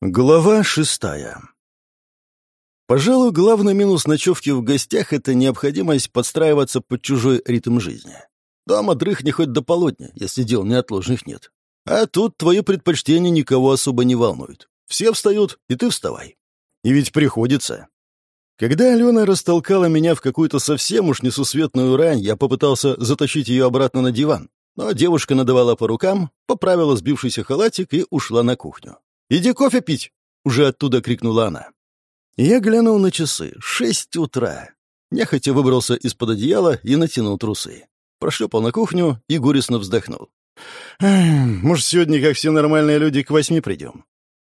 Глава шестая. Пожалуй, главный минус ночевки в гостях — это необходимость подстраиваться под чужой ритм жизни. Дома дрыхни хоть до полудня, если дел неотложных нет. А тут твои предпочтения никого особо не волнуют. Все встают, и ты вставай. И ведь приходится. Когда Алена растолкала меня в какую-то совсем уж несусветную рань, я попытался затащить ее обратно на диван. Но девушка надавала по рукам, поправила сбившийся халатик и ушла на кухню. «Иди кофе пить!» — уже оттуда крикнула она. Я глянул на часы. Шесть утра. Нехотя выбрался из-под одеяла и натянул трусы. Прошлепал на кухню и горестно вздохнул. «Может, сегодня, как все нормальные люди, к восьми придем?»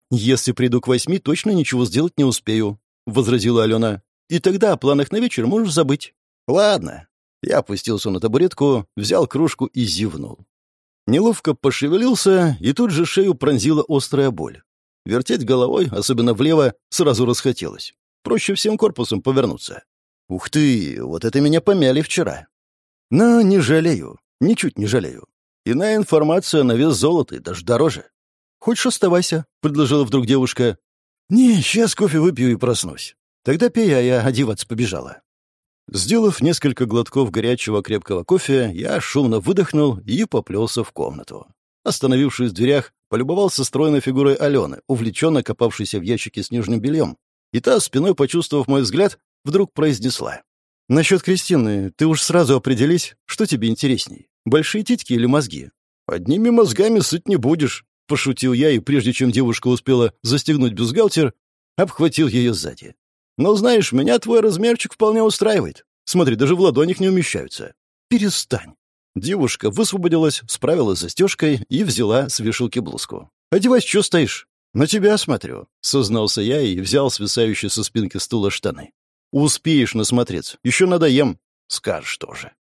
«Если приду к восьми, точно ничего сделать не успею», — возразила Алена. «И тогда о планах на вечер можешь забыть». «Ладно». Я опустился на табуретку, взял кружку и зевнул. Неловко пошевелился, и тут же шею пронзила острая боль. Вертеть головой, особенно влево, сразу расхотелось. Проще всем корпусом повернуться. Ух ты, вот это меня помяли вчера. Но не жалею, ничуть не жалею. Иная информация на вес золота и даже дороже. «Хочешь, оставайся?» — предложила вдруг девушка. «Не, сейчас кофе выпью и проснусь. Тогда пей, а я одеваться побежала». Сделав несколько глотков горячего крепкого кофе, я шумно выдохнул и поплелся в комнату. Остановившись в дверях, полюбовался стройной фигурой Алены, увлеченно копавшейся в ящике с нижним бельем. И та, спиной почувствовав мой взгляд, вдруг произнесла. «Насчет Кристины, ты уж сразу определись, что тебе интересней, большие титьки или мозги?» «Одними мозгами сыт не будешь», — пошутил я, и прежде чем девушка успела застегнуть бюстгальтер, обхватил ее сзади. «Но знаешь, меня твой размерчик вполне устраивает. Смотри, даже в ладонях не умещаются». «Перестань». Девушка высвободилась, справилась с застежкой и взяла с вешалки блузку. «Одевайся, что стоишь?» «На тебя смотрю», — сознался я и взял свисающие со спинки стула штаны. «Успеешь насмотреться. Еще надоем». «Скажешь тоже».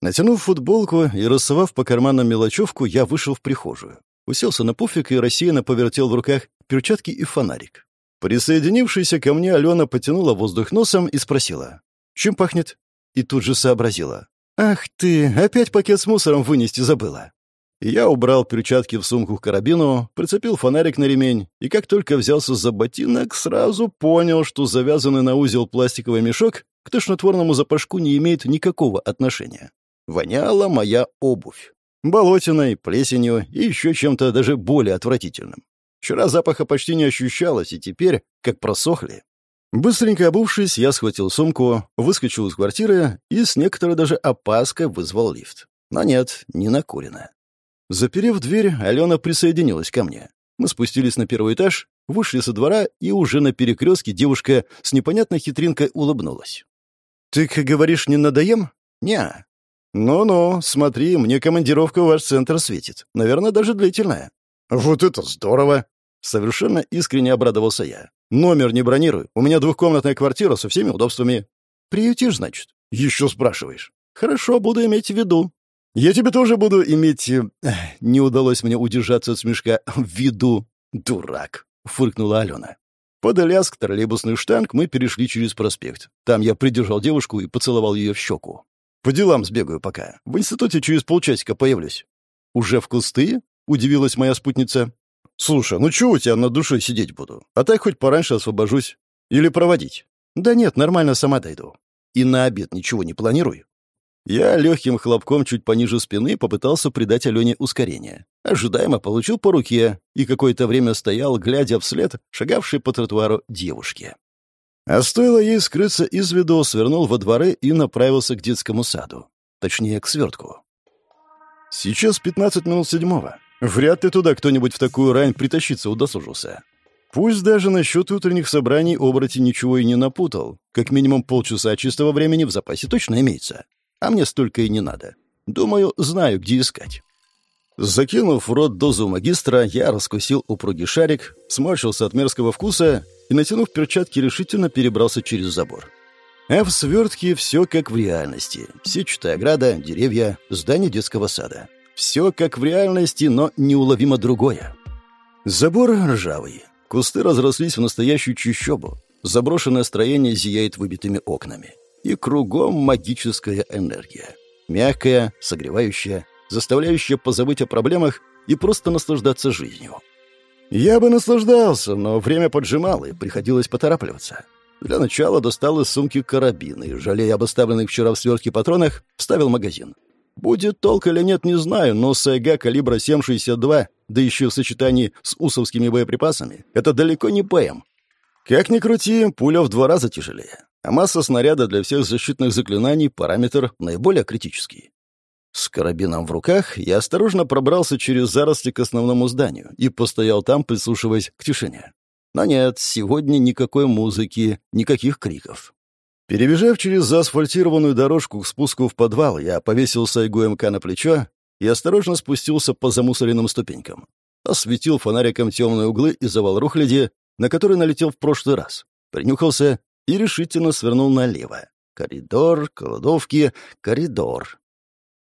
Натянув футболку и рассовав по карманам мелочевку, я вышел в прихожую. Уселся на пуфик и рассеянно повертел в руках перчатки и фонарик. Присоединившаяся ко мне Алена потянула воздух носом и спросила. «Чем пахнет?» И тут же сообразила. «Ах ты, опять пакет с мусором вынести забыла». Я убрал перчатки в сумку к карабину, прицепил фонарик на ремень, и как только взялся за ботинок, сразу понял, что завязанный на узел пластиковый мешок к тошнотворному запашку не имеет никакого отношения. Воняла моя обувь. Болотиной, плесенью и еще чем-то даже более отвратительным. Вчера запаха почти не ощущалось, и теперь, как просохли, Быстренько обувшись, я схватил сумку, выскочил из квартиры и с некоторой даже опаской вызвал лифт. Но нет, не накурено. Заперев дверь, Алена присоединилась ко мне. Мы спустились на первый этаж, вышли со двора, и уже на перекрестке девушка с непонятной хитринкой улыбнулась. «Ты, говоришь, не надоем?» «Не». «Ну-ну, смотри, мне командировка в ваш центр светит. Наверное, даже длительная». «Вот это здорово!» Совершенно искренне обрадовался я. Номер не бронируй. У меня двухкомнатная квартира со всеми удобствами. Приютишь, значит? Еще спрашиваешь. Хорошо, буду иметь в виду. Я тебе тоже буду иметь... Э, не удалось мне удержаться от смешка. В виду. Дурак, фыркнула Алена. Под Аляск троллейбусный штанг мы перешли через проспект. Там я придержал девушку и поцеловал ее в щеку. По делам сбегаю пока. В институте через полчасика появлюсь. «Уже в кусты?» — удивилась моя спутница. «Слушай, ну чего у тебя на душе сидеть буду? А так хоть пораньше освобожусь. Или проводить?» «Да нет, нормально сама дойду. И на обед ничего не планируй». Я легким хлопком чуть пониже спины попытался придать Алене ускорение. Ожидаемо получил по руке и какое-то время стоял, глядя вслед шагавшей по тротуару девушке. А стоило ей скрыться из виду, свернул во дворы и направился к детскому саду. Точнее, к свертку. Сейчас 15 минут седьмого. Вряд ли туда кто-нибудь в такую рань притащиться удосужился. Пусть даже насчет утренних собраний оборотень ничего и не напутал. Как минимум полчаса чистого времени в запасе точно имеется. А мне столько и не надо. Думаю, знаю, где искать. Закинув в рот дозу магистра, я раскусил упругий шарик, сморщился от мерзкого вкуса и, натянув перчатки, решительно перебрался через забор. А в свертке все как в реальности. Сетчатая ограда, деревья, здание детского сада. Все как в реальности, но неуловимо другое. Забор ржавый. Кусты разрослись в настоящую чащобу. Заброшенное строение зияет выбитыми окнами. И кругом магическая энергия. Мягкая, согревающая, заставляющая позабыть о проблемах и просто наслаждаться жизнью. Я бы наслаждался, но время поджимало, и приходилось поторапливаться. Для начала достал из сумки карабин и, жалея об оставленных вчера в свертке патронах, вставил магазин. Будет толк или нет, не знаю, но Сайга калибра 7,62, да еще в сочетании с усовскими боеприпасами, это далеко не ПМ. Как ни крути, пуля в два раза тяжелее, а масса снаряда для всех защитных заклинаний параметр наиболее критический. С карабином в руках я осторожно пробрался через заросли к основному зданию и постоял там, прислушиваясь к тишине. Но нет, сегодня никакой музыки, никаких криков. Перебежав через заасфальтированную дорожку к спуску в подвал, я повесил сайгу МК на плечо и осторожно спустился по замусоренным ступенькам. Осветил фонариком темные углы и завал рухляди, на который налетел в прошлый раз. Принюхался и решительно свернул налево. Коридор, кладовки, коридор.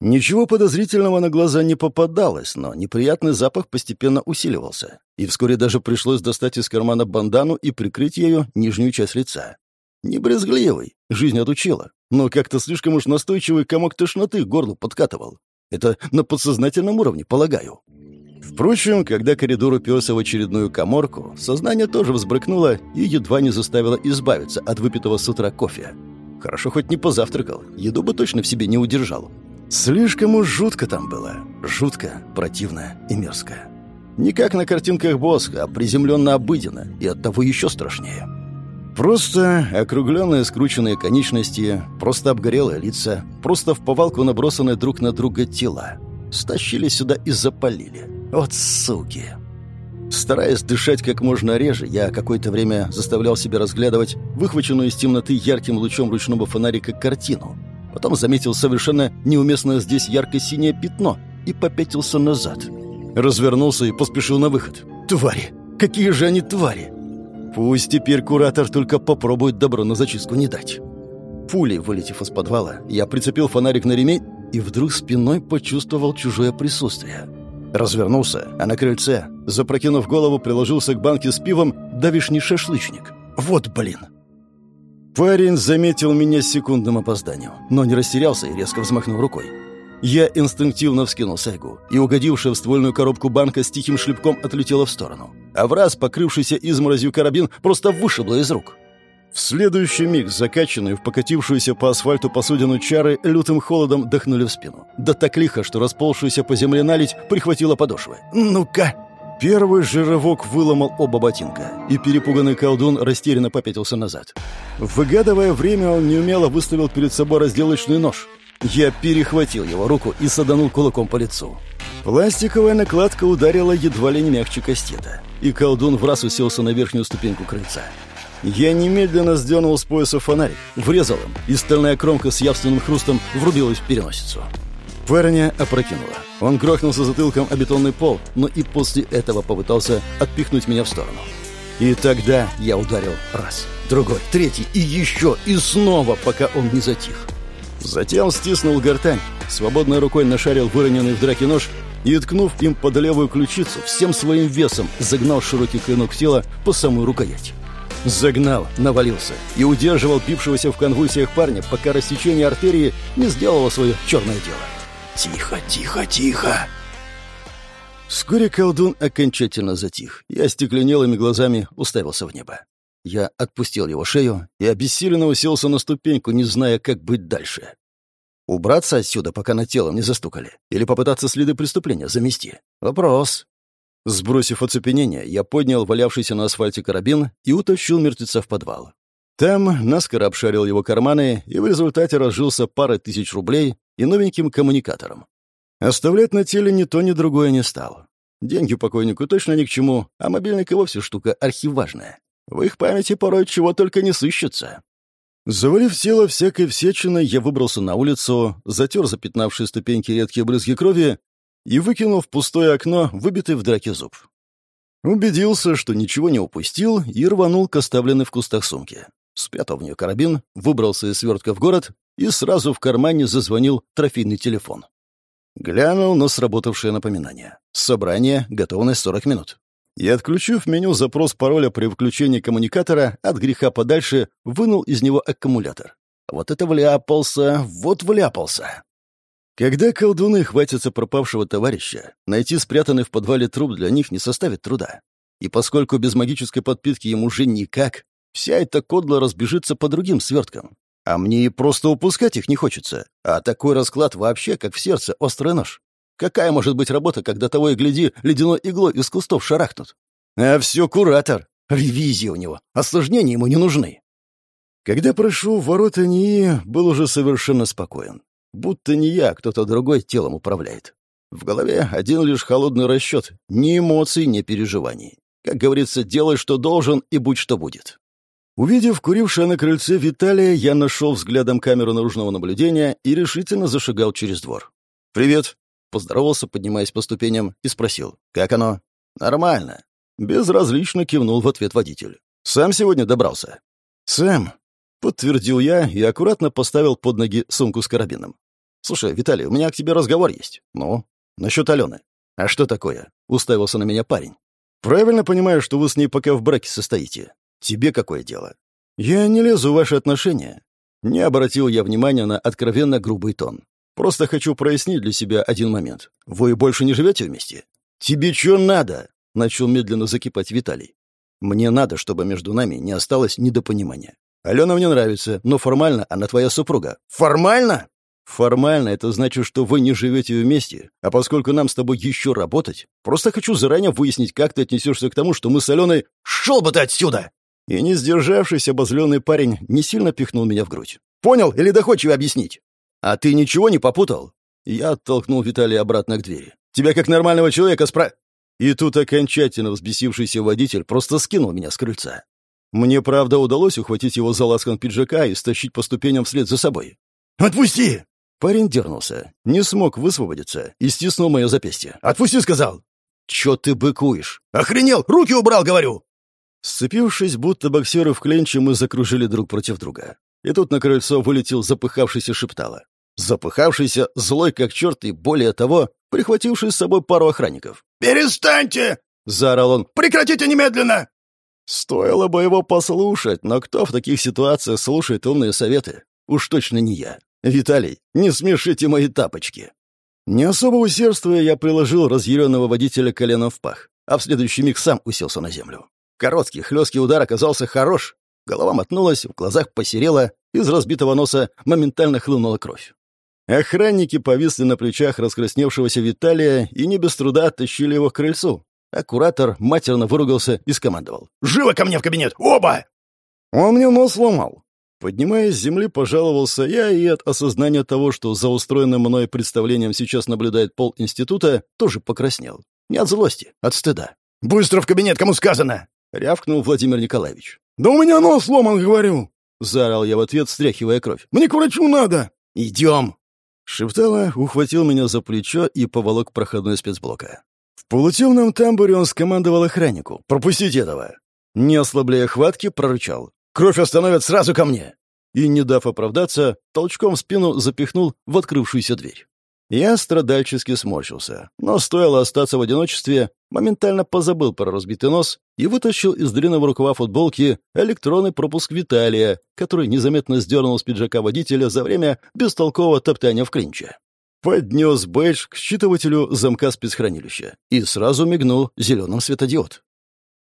Ничего подозрительного на глаза не попадалось, но неприятный запах постепенно усиливался, и вскоре даже пришлось достать из кармана бандану и прикрыть ею нижнюю часть лица. Не брезгливый, жизнь отучила, но как-то слишком уж настойчивый комок тошноты горлу подкатывал. Это на подсознательном уровне, полагаю. Впрочем, когда коридор уперся в очередную коморку, сознание тоже взбрыкнуло и едва не заставило избавиться от выпитого с утра кофе. Хорошо хоть не позавтракал, еду бы точно в себе не удержал. Слишком уж жутко там было. Жутко, противно и мерзко. Не как на картинках Боска, а приземленно обыденно, и оттого еще страшнее. Просто округленные скрученные конечности, просто обгорелые лица, просто в повалку набросанные друг на друга тела. Стащили сюда и запалили. Вот суки. Стараясь дышать как можно реже, я какое-то время заставлял себя разглядывать выхваченную из темноты ярким лучом ручного фонарика картину — Потом заметил совершенно неуместное здесь ярко-синее пятно и попятился назад. Развернулся и поспешил на выход. «Твари! Какие же они твари!» Пусть теперь куратор только попробует добро на зачистку не дать. Пулей, вылетев из подвала, я прицепил фонарик на ремень и вдруг спиной почувствовал чужое присутствие. Развернулся, а на крыльце, запрокинув голову, приложился к банке с пивом давишний шашлычник. «Вот блин!» Парень заметил меня с секундным опозданием, но не растерялся и резко взмахнул рукой. Я инстинктивно вскинул сайгу, и угодившая в ствольную коробку банка с тихим шлепком отлетела в сторону. А в раз покрывшийся изморозью карабин просто вышибло из рук. В следующий миг закачанную в покатившуюся по асфальту посудину чары лютым холодом дохнули в спину. Да так лихо, что расползшуюся по земле налить прихватила подошвы. «Ну-ка!» Первый же рывок выломал оба ботинка, и перепуганный колдун растерянно попятился назад. Выгадывая время, он неумело выставил перед собой разделочный нож. Я перехватил его руку и саданул кулаком по лицу. Пластиковая накладка ударила едва ли не мягче кастета, и колдун в раз уселся на верхнюю ступеньку крыльца. Я немедленно сдернул с пояса фонарик, врезал им, и стальная кромка с явственным хрустом врубилась в переносицу. Парня опрокинуло. Он грохнулся затылком о бетонный пол, но и после этого попытался отпихнуть меня в сторону. И тогда я ударил раз, другой, третий и еще, и снова, пока он не затих. Затем стиснул гортань, свободной рукой нашарил выроненный в драке нож и, ткнув им под левую ключицу, всем своим весом загнал широкий клинок тела по самую рукоять. Загнал, навалился и удерживал бившегося в конвульсиях парня, пока рассечение артерии не сделало свое черное дело. «Тихо, тихо, тихо!» Вскоре колдун окончательно затих и остекленелыми глазами уставился в небо. Я отпустил его шею и обессиленно уселся на ступеньку, не зная, как быть дальше. Убраться отсюда, пока на телом не застукали? Или попытаться следы преступления замести? Вопрос. Сбросив оцепенение, я поднял валявшийся на асфальте карабин и утащил мертвеца в подвал. Там наскоро обшарил его карманы и в результате разжился парой тысяч рублей и новеньким коммуникатором. Оставлять на теле ни то, ни другое не стал. Деньги покойнику точно ни к чему, а мобильник и вовсе штука архиважная. В их памяти порой чего только не сыщется. Завалив тело всякой всечиной, я выбрался на улицу, затер запятнавшие ступеньки редкие брызги крови и выкинул в пустое окно выбитый в драке зуб. Убедился, что ничего не упустил, и рванул к оставленной в кустах сумке. Спрятал в нее карабин, выбрался из свертка в город и сразу в кармане зазвонил трофейный телефон. Глянул на сработавшее напоминание. Собрание, готовность 40 минут. И, отключив меню запрос пароля при включении коммуникатора, от греха подальше вынул из него аккумулятор. Вот это вляпался, вот вляпался. Когда колдуны хватятся пропавшего товарища, найти спрятанный в подвале труп для них не составит труда. И поскольку без магической подпитки ему уже никак, вся эта кодла разбежится по другим сверткам. А мне и просто упускать их не хочется. А такой расклад вообще, как в сердце, острый нож. Какая может быть работа, когда того и гляди, ледяной иглой из кустов шарахнут? А все куратор. Ревизия у него. Осложнения ему не нужны. Когда прошел в ворота НИИ, был уже совершенно спокоен. Будто не я, а кто-то другой телом управляет. В голове один лишь холодный расчет. Ни эмоций, ни переживаний. Как говорится, делай, что должен, и будь, что будет. Увидев курившее на крыльце Виталия, я нашел взглядом камеру наружного наблюдения и решительно зашагал через двор. «Привет!» — поздоровался, поднимаясь по ступеням, и спросил. «Как оно?» «Нормально». Безразлично кивнул в ответ водитель. «Сам сегодня добрался?» «Сэм», — подтвердил я и аккуратно поставил под ноги сумку с карабином. «Слушай, Виталий, у меня к тебе разговор есть. Ну, насчет Алены». «А что такое?» — уставился на меня парень. «Правильно понимаю, что вы с ней пока в браке состоите. Тебе какое дело? Я не лезу в ваши отношения. Не обратил я внимания на откровенно грубый тон. Просто хочу прояснить для себя один момент. Вы больше не живете вместе? Тебе что надо? Начал медленно закипать Виталий. Мне надо, чтобы между нами не осталось недопонимания. Алена мне нравится, но формально она твоя супруга. Формально? Формально это значит, что вы не живете вместе, а поскольку нам с тобой еще работать, просто хочу заранее выяснить, как ты отнесешься к тому, что мы с Аленой... Шел бы ты отсюда! И не сдержавшийся обозленный парень не сильно пихнул меня в грудь. «Понял? Или доходчиво объяснить?» «А ты ничего не попутал?» Я оттолкнул Виталия обратно к двери. «Тебя как нормального человека спра...» И тут окончательно взбесившийся водитель просто скинул меня с крыльца. Мне, правда, удалось ухватить его за ласкан пиджака и стащить по ступеням вслед за собой. «Отпусти!» Парень дернулся, не смог высвободиться и стиснул мое запястье. «Отпусти!» — сказал. «Чё ты быкуешь?» «Охренел! Руки убрал, говорю!» Сцепившись, будто боксеры в кленче, мы закружили друг против друга. И тут на крыльцо вылетел запыхавшийся шептало. Запыхавшийся, злой как черт и, более того, прихвативший с собой пару охранников. «Перестаньте!» — заорал он. «Прекратите немедленно!» Стоило бы его послушать, но кто в таких ситуациях слушает умные советы? Уж точно не я. Виталий, не смешите мои тапочки. Не особо усердствуя, я приложил разъяренного водителя коленом в пах, а в следующий миг сам уселся на землю. Короткий, хлесткий удар оказался хорош. Голова мотнулась, в глазах посерела, из разбитого носа моментально хлынула кровь. Охранники повисли на плечах раскрасневшегося Виталия и не без труда оттащили его к крыльцу. А куратор матерно выругался и скомандовал. «Живо ко мне в кабинет! Оба!» Он мне нос сломал. Поднимаясь с земли, пожаловался я, и от осознания того, что за устроенным мной представлением сейчас наблюдает пол института, тоже покраснел. Не от злости, от стыда. «Быстро в кабинет, кому сказано!» — рявкнул Владимир Николаевич. «Да у меня нос сломан, говорю!» — заорал я в ответ, стряхивая кровь. «Мне к врачу надо!» «Идем!» Шептала ухватил меня за плечо и поволок проходной спецблока. В полутемном тамбуре он скомандовал охраннику. «Пропустите этого!» Не ослабляя хватки, прорычал. «Кровь остановят сразу ко мне!» И, не дав оправдаться, толчком в спину запихнул в открывшуюся дверь. Я страдальчески сморщился, но стоило остаться в одиночестве, моментально позабыл про разбитый нос и вытащил из длинного рукава футболки электронный пропуск Виталия, который незаметно сдернул с пиджака водителя за время бестолкового топтания в клинче. Поднес бэдж к считывателю замка спецхранилища и сразу мигнул зеленым светодиод.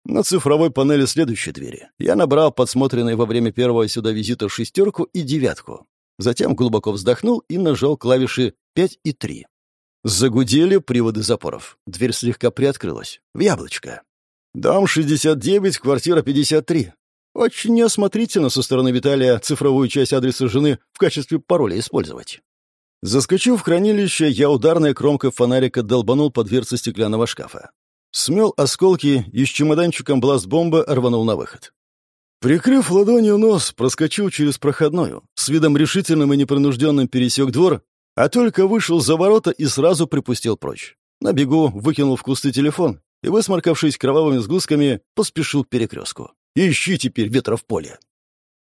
На цифровой панели следующей двери я набрал подсмотренные во время первого сюда визита шестерку и девятку. Затем глубоко вздохнул и нажал клавиши 5 и 3. Загудели приводы запоров. Дверь слегка приоткрылась. В яблочко. Дом 69, квартира 53. Очень неосмотрительно со стороны Виталия цифровую часть адреса жены в качестве пароля использовать. Заскочив в хранилище, я ударной кромкой фонарика долбанул по дверце стеклянного шкафа. Смел осколки и с чемоданчиком бласт-бомбы рванул на выход. Прикрыв ладонью нос, проскочил через проходную, с видом решительным и непринужденным пересек двор, а только вышел за ворота и сразу припустил прочь. На бегу выкинул в кусты телефон и, высморкавшись кровавыми сгустками, поспешил к перекрестку. Ищи теперь ветра в поле.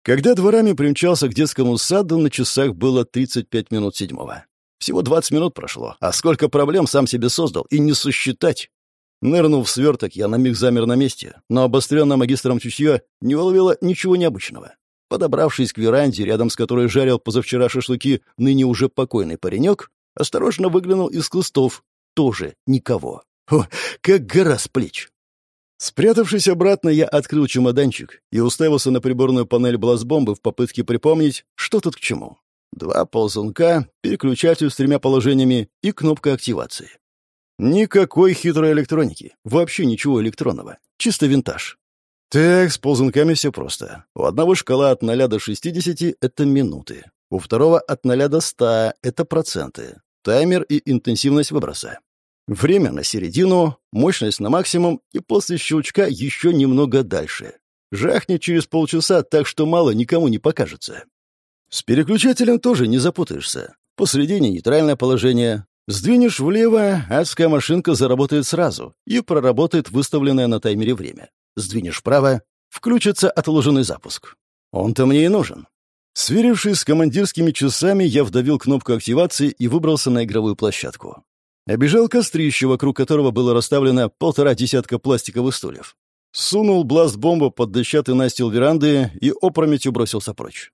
Когда дворами примчался к детскому саду, на часах было 35 минут седьмого. Всего 20 минут прошло, а сколько проблем сам себе создал, и не сосчитать. Нырнув в сверток, я на миг замер на месте, но обостренное магистром чутье не уловило ничего необычного. Подобравшись к веранде, рядом с которой жарил позавчера шашлыки ныне уже покойный паренек, осторожно выглянул из кустов. Тоже никого. О, как гора с плеч. Спрятавшись обратно, я открыл чемоданчик и уставился на приборную панель бластбомбы в попытке припомнить, что тут к чему. Два ползунка, переключатель с тремя положениями и кнопка активации. Никакой хитрой электроники, вообще ничего электронного, чисто винтаж. Так, с ползунками все просто. У одного шкала от 0 до 60 — это минуты. У второго от 0 до 100 — это проценты. Таймер и интенсивность выброса. Время на середину, мощность на максимум и после щелчка еще немного дальше. Жахнет через полчаса, так что мало никому не покажется. С переключателем тоже не запутаешься. Посредине нейтральное положение. Сдвинешь влево, адская машинка заработает сразу и проработает выставленное на таймере время. Сдвинешь вправо, включится отложенный запуск. Он-то мне и нужен. Сверившись с командирскими часами, я вдавил кнопку активации и выбрался на игровую площадку. Обежал кострище, вокруг которого было расставлено полтора десятка пластиковых стульев. Сунул бласт-бомбу под дощатый настил веранды и опрометью бросился прочь.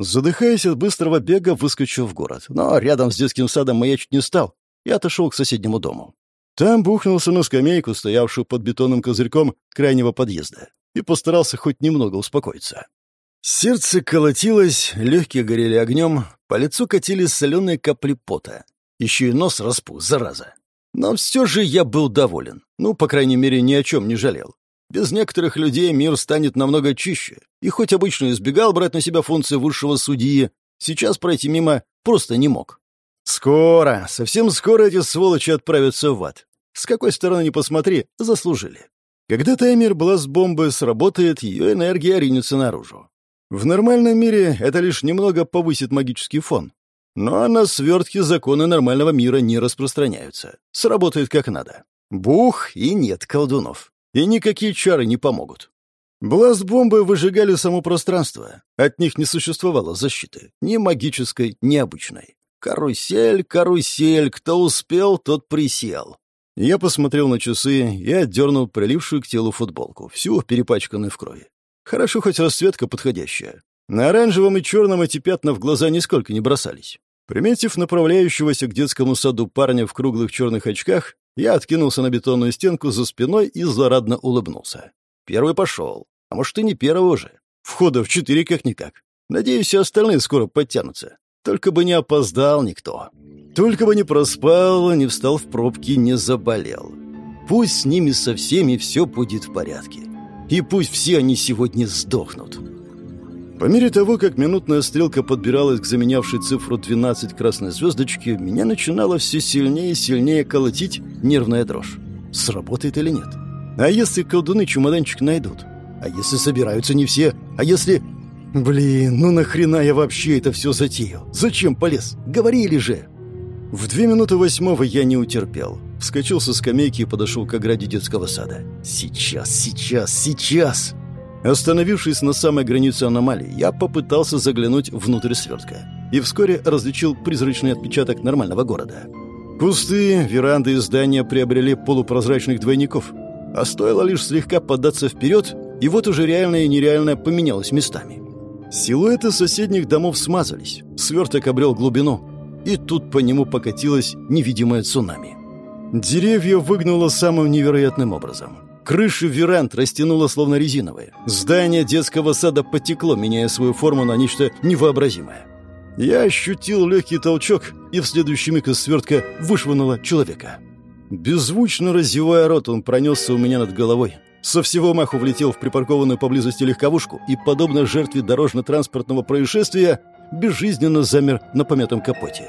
Задыхаясь от быстрого бега, выскочил в город. Но рядом с детским садом маячить не стал и отошел к соседнему дому. Там бухнулся на скамейку, стоявшую под бетонным козырьком крайнего подъезда, и постарался хоть немного успокоиться. Сердце колотилось, легкие горели огнем, по лицу катились соленые капли пота. Еще и нос распух, зараза. Но все же я был доволен. Ну, по крайней мере, ни о чем не жалел. Без некоторых людей мир станет намного чище. И хоть обычно избегал брать на себя функции высшего судьи, сейчас пройти мимо просто не мог. Скоро, совсем скоро эти сволочи отправятся в ад. С какой стороны ни посмотри, заслужили. Когда таймер с бомбы сработает, ее энергия ринется наружу. В нормальном мире это лишь немного повысит магический фон, но на свертке законы нормального мира не распространяются. Сработает как надо. Бух, и нет колдунов. И никакие чары не помогут. Бласт-бомбы выжигали само пространство. От них не существовало защиты. Ни магической, ни обычной. Карусель, карусель, кто успел, тот присел. Я посмотрел на часы и отдернул прилившую к телу футболку, всю перепачканную в крови. Хорошо хоть расцветка подходящая. На оранжевом и черном эти пятна в глаза нисколько не бросались. Приметив направляющегося к детскому саду парня в круглых черных очках, я откинулся на бетонную стенку за спиной и злорадно улыбнулся. Первый пошел. А может, и не первый уже. Входа в четыре как-никак. Надеюсь, все остальные скоро подтянутся. Только бы не опоздал никто. Только бы не проспал, не встал в пробки, не заболел. Пусть с ними со всеми все будет в порядке. И пусть все они сегодня сдохнут. По мере того, как минутная стрелка подбиралась к заменявшей цифру 12 красной звездочки, меня начинало все сильнее и сильнее колотить нервная дрожь. Сработает или нет? А если колдуны чемоданчик найдут? А если собираются не все? А если... Блин, ну нахрена я вообще это все затеял? Зачем полез? Говорили же! В две минуты восьмого я не утерпел. Вскочил со скамейки и подошел к ограде детского сада. «Сейчас, сейчас, сейчас!» Остановившись на самой границе аномалии, я попытался заглянуть внутрь свертка и вскоре различил призрачный отпечаток нормального города. Кусты, веранды и здания приобрели полупрозрачных двойников, а стоило лишь слегка податься вперед, и вот уже реальное и нереальное поменялось местами. Силуэты соседних домов смазались, сверток обрел глубину, и тут по нему покатилось невидимое цунами. Деревья выгнуло самым невероятным образом. Крыши веранд растянуло словно резиновые. Здание детского сада потекло, меняя свою форму на нечто невообразимое. Я ощутил легкий толчок, и в следующий миг из свертка вышвырнуло человека. Беззвучно разевая рот, он пронесся у меня над головой. Со всего маху влетел в припаркованную поблизости легковушку и, подобно жертве дорожно-транспортного происшествия, безжизненно замер на помятом капоте.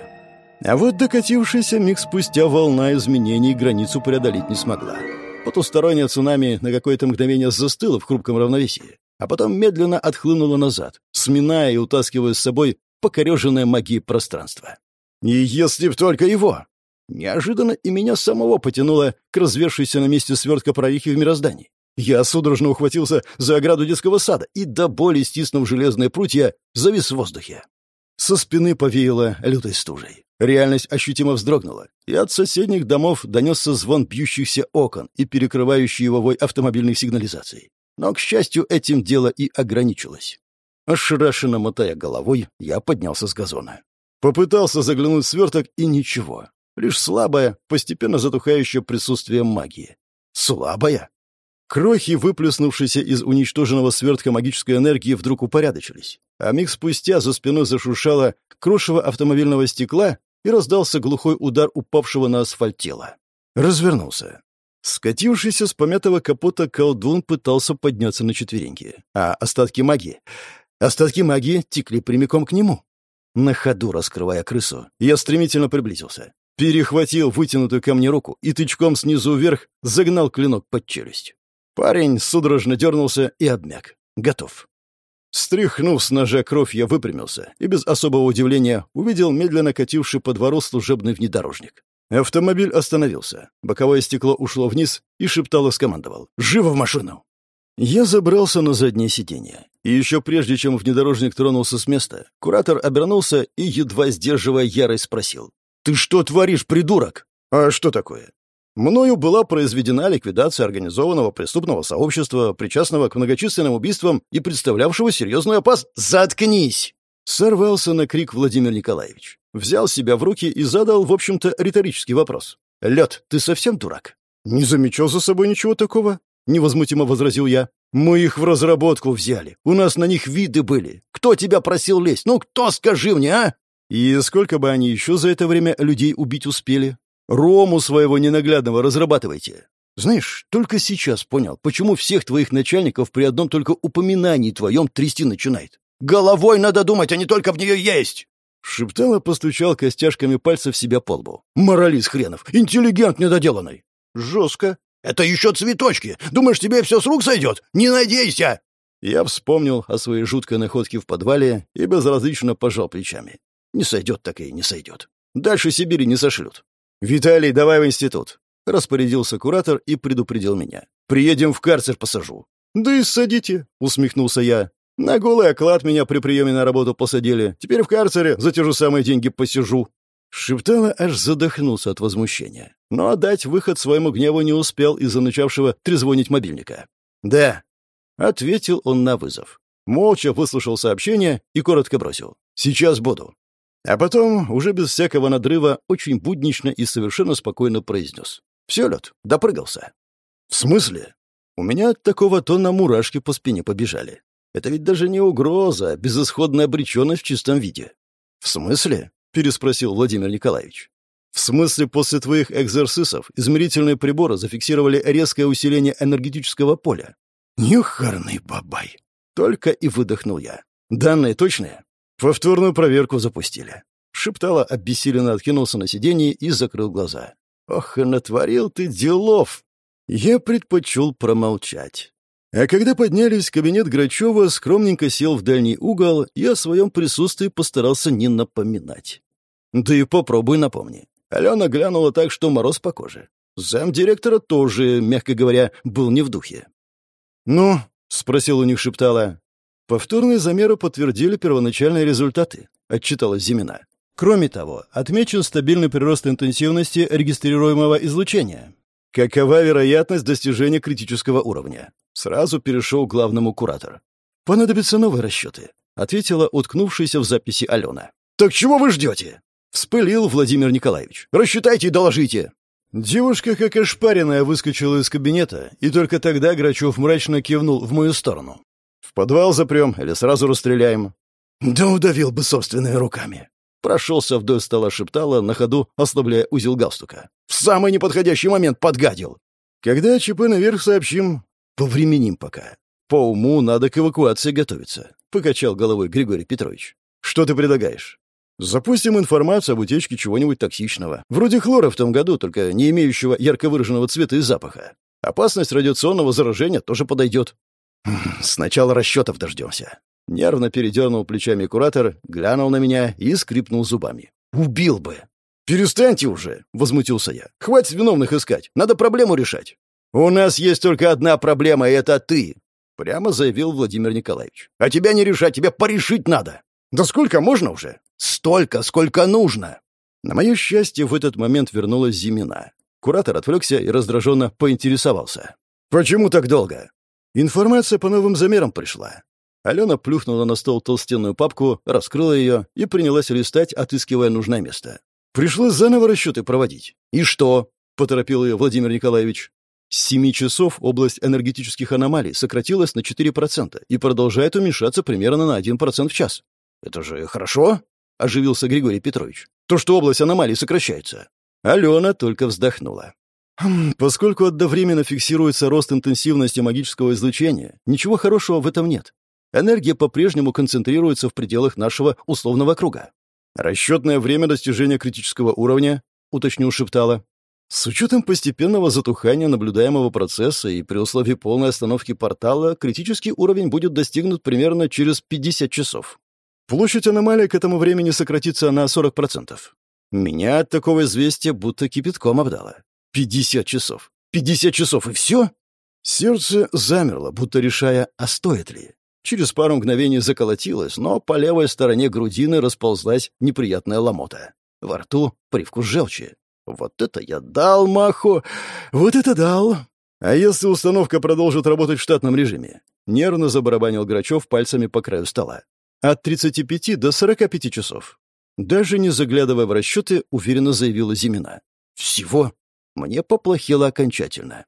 А вот докатившийся миг спустя волна изменений границу преодолеть не смогла. Потустороннее цунами на какое-то мгновение застыло в хрупком равновесии, а потом медленно отхлынуло назад, сминая и утаскивая с собой покореженное магией пространство. И если б только его! Неожиданно и меня самого потянуло к развершейся на месте свертка прорехи в мироздании. Я судорожно ухватился за ограду детского сада и, до боли стиснув железные прутья, завис в воздухе. Со спины повеяло лютой стужей. Реальность ощутимо вздрогнула, и от соседних домов донесся звон бьющихся окон и перекрывающий его вой автомобильных сигнализаций. Но, к счастью, этим дело и ограничилось. Ошарашенно мотая головой, я поднялся с газона. Попытался заглянуть в сверток, и ничего. Лишь слабое, постепенно затухающее присутствие магии. Слабое? Крохи, выплеснувшиеся из уничтоженного свертка магической энергии, вдруг упорядочились. А миг спустя за спиной зашуршало крошево автомобильного стекла и раздался глухой удар упавшего на асфальт тела. Развернулся. Скатившийся с помятого капота колдун пытался подняться на четвереньки, а остатки магии... Остатки магии текли прямиком к нему. На ходу раскрывая крысу, я стремительно приблизился. Перехватил вытянутую ко мне руку и тычком снизу вверх загнал клинок под челюсть. Парень судорожно дернулся и обмяк. Готов. Стряхнув с ножа кровь, я выпрямился и без особого удивления увидел медленно кативший по двору служебный внедорожник. Автомобиль остановился. Боковое стекло ушло вниз и шептало скомандовал. «Живо в машину!» Я забрался на заднее сиденье. И еще прежде, чем внедорожник тронулся с места, куратор обернулся и, едва сдерживая ярость, спросил. «Ты что творишь, придурок?» «А что такое?» Мною была произведена ликвидация организованного преступного сообщества, причастного к многочисленным убийствам и представлявшего серьезную опасность. «Заткнись!» Сорвался на крик Владимир Николаевич. Взял себя в руки и задал, в общем-то, риторический вопрос. «Лед, ты совсем дурак?» «Не замечал за собой ничего такого», — невозмутимо возразил я. «Мы их в разработку взяли. У нас на них виды были. Кто тебя просил лезть? Ну, кто, скажи мне, а?» «И сколько бы они еще за это время людей убить успели?» Рому своего ненаглядного разрабатывайте. Знаешь, только сейчас понял, почему всех твоих начальников при одном только упоминании твоем трясти начинает. Головой надо думать, а не только в нее есть!» Шептала, постучал костяшками пальцев себя по лбу. «Моралист хренов! Интеллигент недоделанный!» «Жестко!» «Это еще цветочки! Думаешь, тебе все с рук сойдет? Не надейся!» Я вспомнил о своей жуткой находке в подвале и безразлично пожал плечами. «Не сойдет так и не сойдет. Дальше Сибири не сошлют. «Виталий, давай в институт!» — распорядился куратор и предупредил меня. «Приедем в карцер посажу». «Да и садите!» — усмехнулся я. «На голый оклад меня при приеме на работу посадили. Теперь в карцере за те же самые деньги посижу». Шептала аж задохнулся от возмущения. Но отдать выход своему гневу не успел из-за начавшего трезвонить мобильника. «Да», — ответил он на вызов. Молча выслушал сообщение и коротко бросил. «Сейчас буду». А потом, уже без всякого надрыва, очень буднично и совершенно спокойно произнес. «Все, лед, допрыгался». «В смысле?» У меня от такого тона мурашки по спине побежали. Это ведь даже не угроза, а безысходная обреченность в чистом виде. «В смысле?» — переспросил Владимир Николаевич. «В смысле, после твоих экзерсисов измерительные приборы зафиксировали резкое усиление энергетического поля?» «Нюхарный бабай!» Только и выдохнул я. «Данные точные?» Повторную проверку запустили. Шептала, обессиленно откинулся на сиденье и закрыл глаза. «Ох, и натворил ты делов!» Я предпочел промолчать. А когда поднялись в кабинет Грачева, скромненько сел в дальний угол и о своем присутствии постарался не напоминать. Да и попробуй напомни. Алена глянула так, что мороз по коже. Замдиректора тоже, мягко говоря, был не в духе. «Ну?» — спросил у них шептала. Повторные замеры подтвердили первоначальные результаты, отчиталась Зимина. Кроме того, отмечен стабильный прирост интенсивности регистрируемого излучения. Какова вероятность достижения критического уровня? Сразу перешел к главному куратор. Понадобятся новые расчеты, ответила уткнувшаяся в записи Алена. Так чего вы ждете? Вспылил Владимир Николаевич. Рассчитайте и доложите. Девушка, как ошпаренная, выскочила из кабинета, и только тогда Грачев мрачно кивнул в мою сторону. В подвал запрем или сразу расстреляем?» «Да удавил бы собственными руками!» Прошелся вдоль стола шептала, на ходу ослабляя узел галстука. «В самый неподходящий момент подгадил!» «Когда ЧП наверх сообщим, повременим пока. По уму надо к эвакуации готовиться», — покачал головой Григорий Петрович. «Что ты предлагаешь?» «Запустим информацию об утечке чего-нибудь токсичного. Вроде хлора в том году, только не имеющего ярко выраженного цвета и запаха. Опасность радиационного заражения тоже подойдет. «Сначала расчетов дождемся». Нервно передернул плечами куратор, глянул на меня и скрипнул зубами. «Убил бы!» «Перестаньте уже!» — возмутился я. «Хватит виновных искать. Надо проблему решать». «У нас есть только одна проблема, и это ты!» — прямо заявил Владимир Николаевич. «А тебя не решать, тебя порешить надо!» «Да сколько можно уже?» «Столько, сколько нужно!» На мое счастье, в этот момент вернулась Зимина. Куратор отвлекся и раздраженно поинтересовался. «Почему так долго?» Информация по новым замерам пришла. Алена плюхнула на стол толстенную папку, раскрыла ее и принялась листать, отыскивая нужное место. Пришлось заново расчеты проводить. «И что?» — поторопил ее Владимир Николаевич. С 7 часов область энергетических аномалий сократилась на 4% и продолжает уменьшаться примерно на 1% в час. «Это же хорошо?» — оживился Григорий Петрович. «То, что область аномалий сокращается». Алена только вздохнула. «Хм, «Поскольку одновременно фиксируется рост интенсивности магического излучения, ничего хорошего в этом нет. Энергия по-прежнему концентрируется в пределах нашего условного круга. Расчетное время достижения критического уровня, уточнил Шептала, с учетом постепенного затухания наблюдаемого процесса и при условии полной остановки портала, критический уровень будет достигнут примерно через 50 часов. Площадь аномалии к этому времени сократится на 40%. Меня от такого известия будто кипятком обдало. 50 часов. 50 часов и все? Сердце замерло, будто решая, а стоит ли. Через пару мгновений заколотилось, но по левой стороне грудины расползлась неприятная ломота. Во рту привкус желчи. Вот это я дал маху! Вот это дал! А если установка продолжит работать в штатном режиме? Нервно забарабанил Грачев пальцами по краю стола. От 35 до 45 часов. Даже не заглядывая в расчеты, уверенно заявила Зимина. Всего? Мне поплохело окончательно.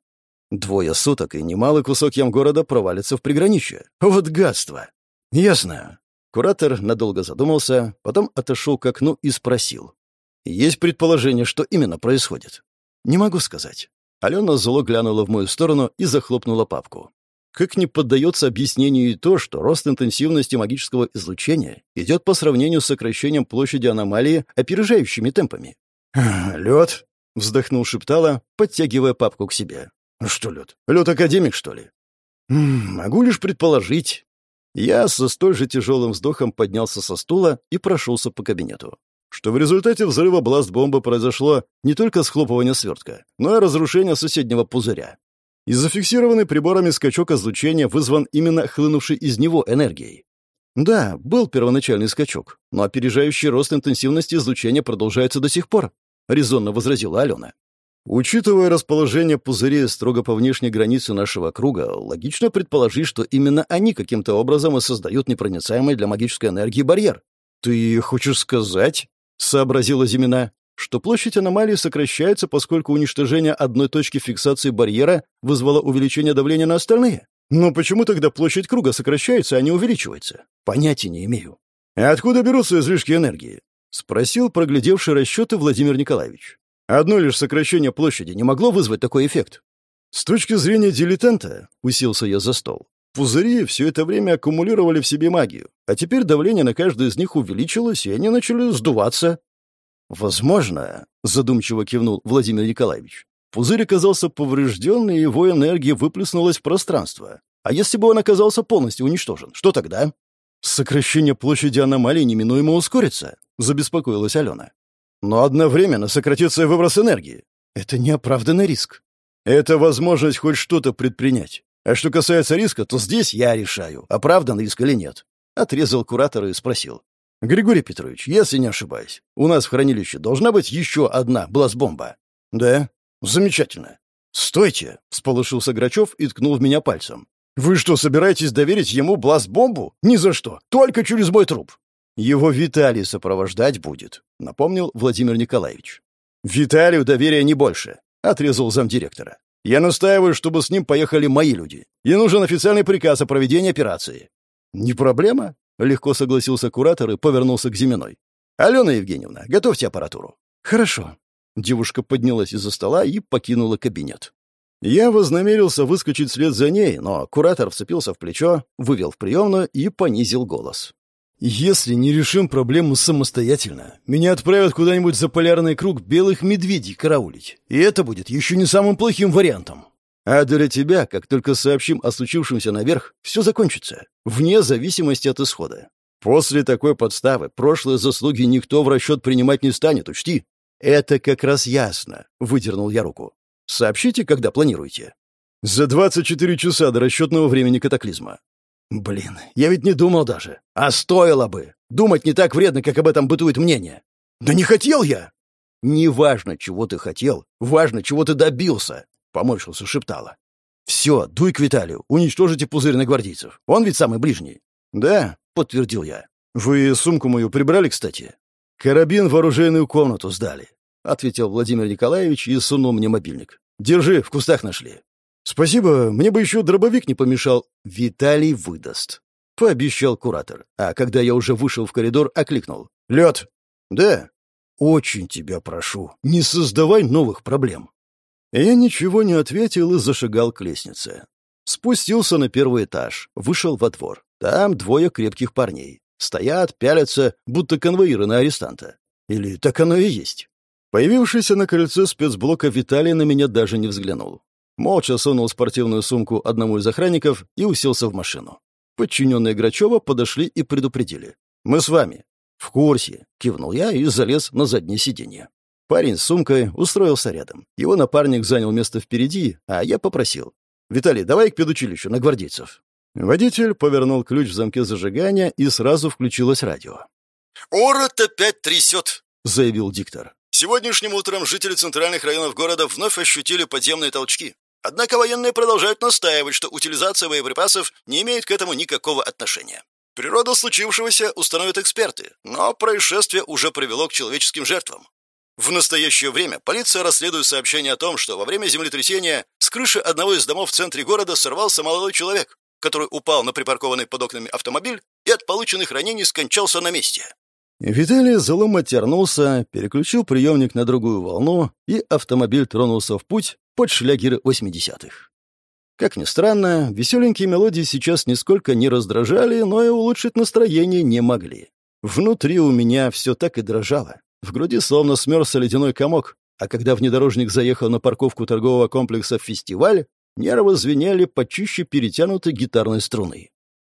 Двое суток и немалый кусок города провалится в приграничье. Вот гадство! Ясно. Куратор надолго задумался, потом отошел к окну и спросил. Есть предположение, что именно происходит? Не могу сказать. Алена зло глянула в мою сторону и захлопнула папку. Как не поддается объяснению и то, что рост интенсивности магического излучения идет по сравнению с сокращением площади аномалии опережающими темпами. «Лед?» — вздохнул Шептала, подтягивая папку к себе. «Что лед? Лед-академик, что ли?» «Могу лишь предположить». Я со столь же тяжелым вздохом поднялся со стула и прошелся по кабинету что в результате взрыва бласт-бомбы произошло не только схлопывание свертка, но и разрушение соседнего пузыря. И зафиксированный приборами скачок излучения вызван именно хлынувшей из него энергией. Да, был первоначальный скачок, но опережающий рост интенсивности излучения продолжается до сих пор, резонно возразила Алена. Учитывая расположение пузырей строго по внешней границе нашего круга, логично предположить, что именно они каким-то образом и создают непроницаемый для магической энергии барьер. Ты хочешь сказать, сообразила Зимина, что площадь аномалии сокращается, поскольку уничтожение одной точки фиксации барьера вызвало увеличение давления на остальные. Но почему тогда площадь круга сокращается, а не увеличивается? Понятия не имею. «И откуда берутся излишки энергии?» — спросил проглядевший расчеты Владимир Николаевич. «Одно лишь сокращение площади не могло вызвать такой эффект». «С точки зрения дилетанта», — усился я за стол, Пузыри все это время аккумулировали в себе магию, а теперь давление на каждый из них увеличилось, и они начали сдуваться. «Возможно», — задумчиво кивнул Владимир Николаевич, пузырь оказался поврежден, и его энергия выплеснулась в пространство. А если бы он оказался полностью уничтожен, что тогда? «Сокращение площади аномалии неминуемо ускорится», — забеспокоилась Алена. «Но одновременно сократится и выброс энергии. Это неоправданный риск. Это возможность хоть что-то предпринять. А что касается риска, то здесь я решаю, оправдан риск или нет. Отрезал куратор и спросил. «Григорий Петрович, если не ошибаюсь, у нас в хранилище должна быть еще одна бластбомба». «Да? Замечательно». «Стойте!» — всполошился Грачев и ткнул в меня пальцем. «Вы что, собираетесь доверить ему бластбомбу? Ни за что! Только через мой труп!» «Его Виталий сопровождать будет», — напомнил Владимир Николаевич. «Виталию доверия не больше», — отрезал замдиректора. Я настаиваю, чтобы с ним поехали мои люди. И нужен официальный приказ о проведении операции». «Не проблема», — легко согласился куратор и повернулся к Зиминой. «Алена Евгеньевна, готовьте аппаратуру». «Хорошо». Девушка поднялась из-за стола и покинула кабинет. Я вознамерился выскочить вслед за ней, но куратор вцепился в плечо, вывел в приемную и понизил голос. Если не решим проблему самостоятельно, меня отправят куда-нибудь за полярный круг белых медведей караулить. И это будет еще не самым плохим вариантом. А для тебя, как только сообщим о случившемся наверх, все закончится, вне зависимости от исхода. После такой подставы прошлые заслуги никто в расчет принимать не станет, учти. Это как раз ясно, — выдернул я руку. Сообщите, когда планируете. За 24 часа до расчетного времени катаклизма. Блин, я ведь не думал даже. А стоило бы. Думать не так вредно, как об этом бытует мнение. Да не хотел я. Не важно, чего ты хотел, важно, чего ты добился, поморщился шептала. Все, дуй к Виталию, уничтожите пузырь на гвардейцев. Он ведь самый ближний. Да, подтвердил я. Вы сумку мою прибрали, кстати? Карабин в оружейную комнату сдали, ответил Владимир Николаевич и сунул мне мобильник. Держи, в кустах нашли. «Спасибо, мне бы еще дробовик не помешал». «Виталий выдаст», — пообещал куратор. А когда я уже вышел в коридор, окликнул. «Лед!» «Да». «Очень тебя прошу, не создавай новых проблем». Я ничего не ответил и зашагал к лестнице. Спустился на первый этаж, вышел во двор. Там двое крепких парней. Стоят, пялятся, будто конвоиры на арестанта. Или так оно и есть. Появившийся на крыльце спецблока Виталий на меня даже не взглянул. Молча сунул спортивную сумку одному из охранников и уселся в машину. Подчиненные Грачева подошли и предупредили. «Мы с вами». «В курсе», — кивнул я и залез на заднее сиденье. Парень с сумкой устроился рядом. Его напарник занял место впереди, а я попросил. «Виталий, давай к педучилищу, на гвардейцев». Водитель повернул ключ в замке зажигания, и сразу включилось радио. «Город опять трясет», — заявил диктор. Сегодняшним утром жители центральных районов города вновь ощутили подземные толчки. Однако военные продолжают настаивать, что утилизация боеприпасов не имеет к этому никакого отношения. Природу случившегося установят эксперты, но происшествие уже привело к человеческим жертвам. В настоящее время полиция расследует сообщение о том, что во время землетрясения с крыши одного из домов в центре города сорвался молодой человек, который упал на припаркованный под окнами автомобиль и от полученных ранений скончался на месте. Виталий злом оттернулся, переключил приемник на другую волну, и автомобиль тронулся в путь под шлягеры 80-х. Как ни странно, веселенькие мелодии сейчас нисколько не раздражали, но и улучшить настроение не могли. Внутри у меня все так и дрожало. В груди словно смерзся ледяной комок, а когда внедорожник заехал на парковку торгового комплекса «Фестиваль», нервы звенели почище перетянутой гитарной струны.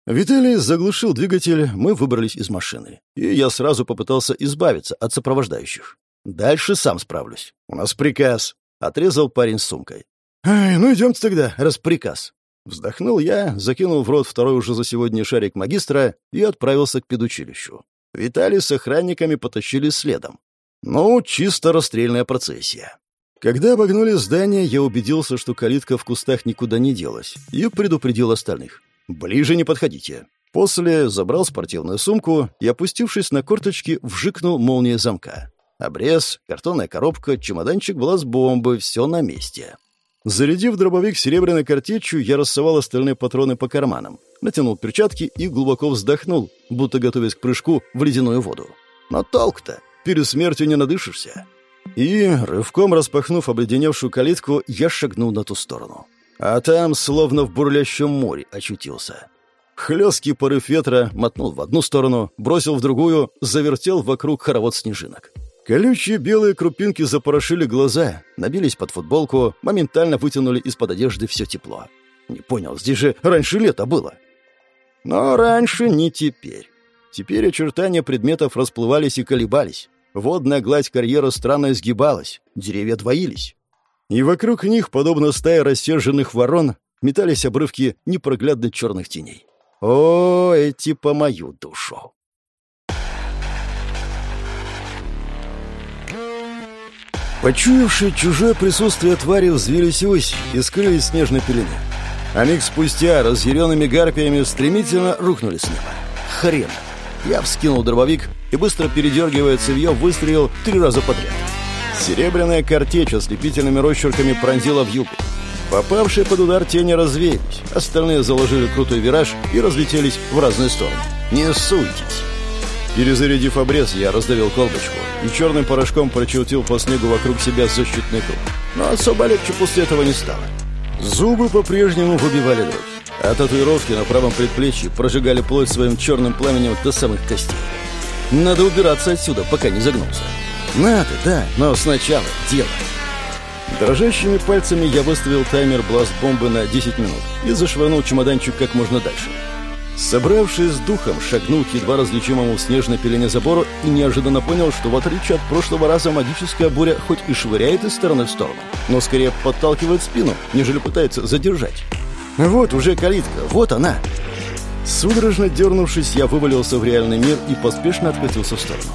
Виталий заглушил двигатель, мы выбрались из машины. И я сразу попытался избавиться от сопровождающих. Дальше сам справлюсь. У нас приказ. Отрезал парень с сумкой. «Ай, ну идемте тогда, раз приказ». Вздохнул я, закинул в рот второй уже за сегодня шарик магистра и отправился к педучилищу. Виталий с охранниками потащили следом. Ну, чисто расстрельная процессия. Когда обогнули здание, я убедился, что калитка в кустах никуда не делась, и предупредил остальных. «Ближе не подходите». После забрал спортивную сумку и, опустившись на корточки, вжикнул молния замка. Обрез, картонная коробка, чемоданчик была с бомбой, все на месте. Зарядив дробовик серебряной картечью, я рассовал остальные патроны по карманам, натянул перчатки и глубоко вздохнул, будто готовясь к прыжку в ледяную воду. Но толк-то, перед смертью не надышишься. И, рывком распахнув обледеневшую калитку, я шагнул на ту сторону. А там, словно в бурлящем море, очутился. Хлесткий порыв ветра мотнул в одну сторону, бросил в другую, завертел вокруг хоровод снежинок. Колючие белые крупинки запорошили глаза, набились под футболку, моментально вытянули из-под одежды все тепло. Не понял, здесь же раньше лето было. Но раньше не теперь. Теперь очертания предметов расплывались и колебались. Водная гладь карьера странно изгибалась, деревья двоились и вокруг них, подобно стае рассерженных ворон, метались обрывки непроглядно черных теней. О, эти по мою душу! Почуявшие чужое присутствие твари взвились ввысь и скрылись в снежной пелене. А миг спустя разъяренными гарпиями стремительно рухнули с неба. Хрен! Я вскинул дробовик и, быстро передергивая цевье, выстрелил три раза подряд. Серебряная картечь ослепительными росчерками пронзила в югу. Попавшие под удар тени развеялись, остальные заложили крутой вираж и разлетелись в разные стороны. «Не суйтесь!» Перезарядив обрез, я раздавил колбочку и черным порошком прочертил по снегу вокруг себя защитный круг. Но особо легче после этого не стало. Зубы по-прежнему выбивали дрожь, а татуировки на правом предплечье прожигали плоть своим черным пламенем до самых костей. Надо убираться отсюда, пока не загнулся. «Надо, да, но сначала дело». Дрожащими пальцами я выставил таймер бласт-бомбы на 10 минут и зашвырнул чемоданчик как можно дальше. Собравшись с духом, шагнул к едва различимому в снежной пелене забору и неожиданно понял, что в отличие от прошлого раза магическая буря хоть и швыряет из стороны в сторону, но скорее подталкивает спину, нежели пытается задержать. Вот уже калитка, вот она. Судорожно дернувшись, я вывалился в реальный мир и поспешно откатился в сторону.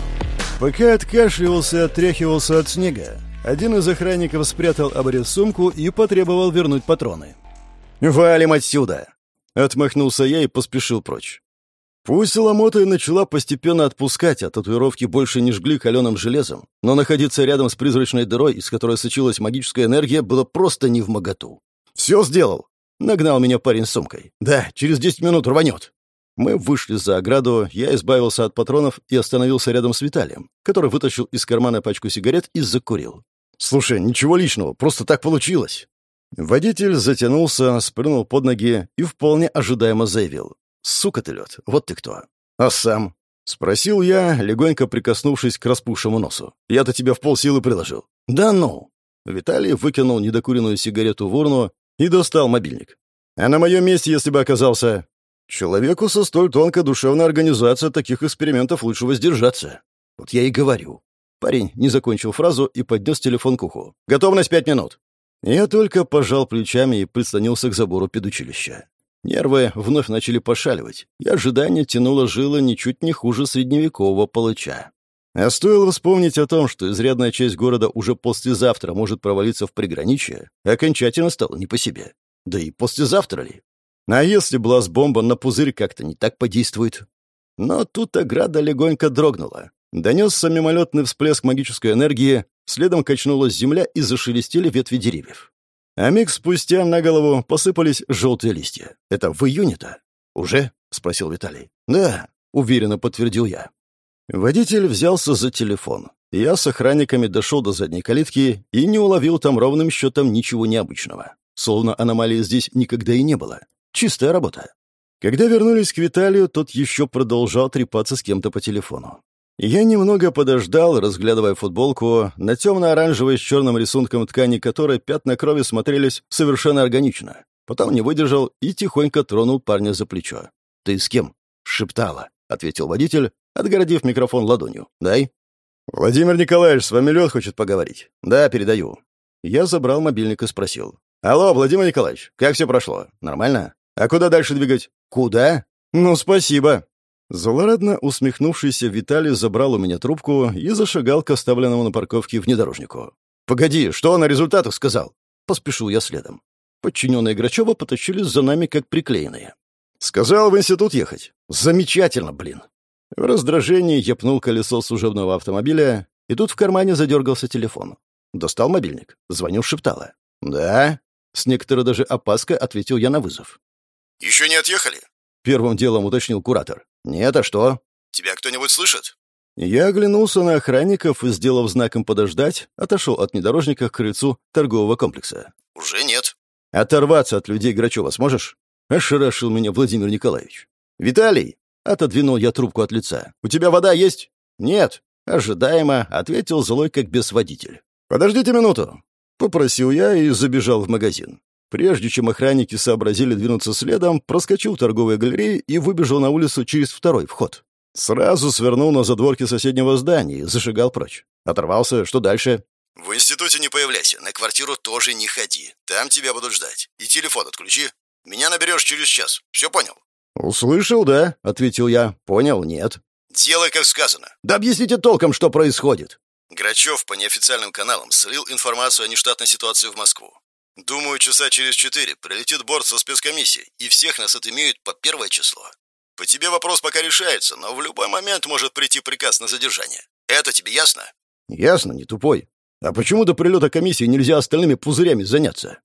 Пока откашливался и отряхивался от снега, один из охранников спрятал обрез сумку и потребовал вернуть патроны. «Валим отсюда!» Отмахнулся я и поспешил прочь. Пусть ломота и начала постепенно отпускать, а татуировки больше не жгли каленым железом, но находиться рядом с призрачной дырой, из которой сочилась магическая энергия, было просто не в моготу. «Все сделал!» — нагнал меня парень с сумкой. «Да, через десять минут рванет!» Мы вышли за ограду, я избавился от патронов и остановился рядом с Виталием, который вытащил из кармана пачку сигарет и закурил. «Слушай, ничего личного, просто так получилось!» Водитель затянулся, спрыгнул под ноги и вполне ожидаемо заявил. «Сука ты, лед, вот ты кто!» «А сам?» — спросил я, легонько прикоснувшись к распухшему носу. «Я-то тебя в полсилы приложил». «Да ну!» Виталий выкинул недокуренную сигарету в урну и достал мобильник. «А на моем месте, если бы оказался...» «Человеку со столь тонкой душевной организацией таких экспериментов лучше воздержаться». «Вот я и говорю». Парень не закончил фразу и поднес телефон к уху. «Готовность пять минут». Я только пожал плечами и прислонился к забору педучилища. Нервы вновь начали пошаливать, и ожидание тянуло жило ничуть не хуже средневекового палача. А стоило вспомнить о том, что изрядная часть города уже послезавтра может провалиться в приграничье, окончательно стало не по себе. Да и послезавтра ли? А если блаз-бомба на пузырь как-то не так подействует? Но тут ограда легонько дрогнула. Донесся мимолетный всплеск магической энергии, следом качнулась земля и зашелестели ветви деревьев. А миг спустя на голову посыпались желтые листья. «Это в июне-то?» «Уже?» — спросил Виталий. «Да», — уверенно подтвердил я. Водитель взялся за телефон. Я с охранниками дошел до задней калитки и не уловил там ровным счетом ничего необычного. Словно аномалии здесь никогда и не было. Чистая работа. Когда вернулись к Виталию, тот еще продолжал трепаться с кем-то по телефону. Я немного подождал, разглядывая футболку, на темно-оранжевой с черным рисунком ткани которой пятна крови смотрелись совершенно органично. Потом не выдержал и тихонько тронул парня за плечо. «Ты с кем?» «Шептала», — ответил водитель, отгородив микрофон ладонью. «Дай». «Владимир Николаевич, с вами Лед хочет поговорить». «Да, передаю». Я забрал мобильник и спросил. «Алло, Владимир Николаевич, как все прошло? Нормально? А куда дальше двигать?» «Куда?» «Ну, спасибо». Злорадно усмехнувшийся Виталий забрал у меня трубку и зашагал к оставленному на парковке внедорожнику. «Погоди, что он о результатах сказал?» Поспешил я следом. Подчиненные Грачева потащились за нами как приклеенные. «Сказал в институт ехать. Замечательно, блин. В раздражении я пнул колесо служебного автомобиля, и тут в кармане задергался телефон. Достал мобильник. Звонил шептала. «Да?» С некоторой даже опаской ответил я на вызов. «Еще не отъехали?» Первым делом уточнил куратор. «Нет, а что?» «Тебя кто-нибудь слышит?» Я оглянулся на охранников и, сделав знаком «подождать», отошел от внедорожника к крыльцу торгового комплекса. «Уже нет». «Оторваться от людей Грачева сможешь?» — ошарашил меня Владимир Николаевич. «Виталий!» Отодвинул я трубку от лица. «У тебя вода есть?» «Нет». Ожидаемо ответил злой, как бесводитель. «Подождите минуту», — попросил я и забежал в магазин. Прежде чем охранники сообразили двинуться следом, проскочил торговые галереи и выбежал на улицу через второй вход. Сразу свернул на задворки соседнего здания и зашагал прочь. Оторвался, что дальше? «В институте не появляйся, на квартиру тоже не ходи. Там тебя будут ждать. И телефон отключи. Меня наберешь через час. Все понял?» «Услышал, да?» — ответил я. «Понял, нет». «Делай, как сказано». «Да объясните толком, что происходит». Грачев по неофициальным каналам слил информацию о нештатной ситуации в Москву. Думаю, часа через четыре прилетит борт со спецкомиссией, и всех нас отымеют по первое число. По тебе вопрос пока решается, но в любой момент может прийти приказ на задержание. Это тебе ясно? Ясно, не тупой. А почему до прилета комиссии нельзя остальными пузырями заняться?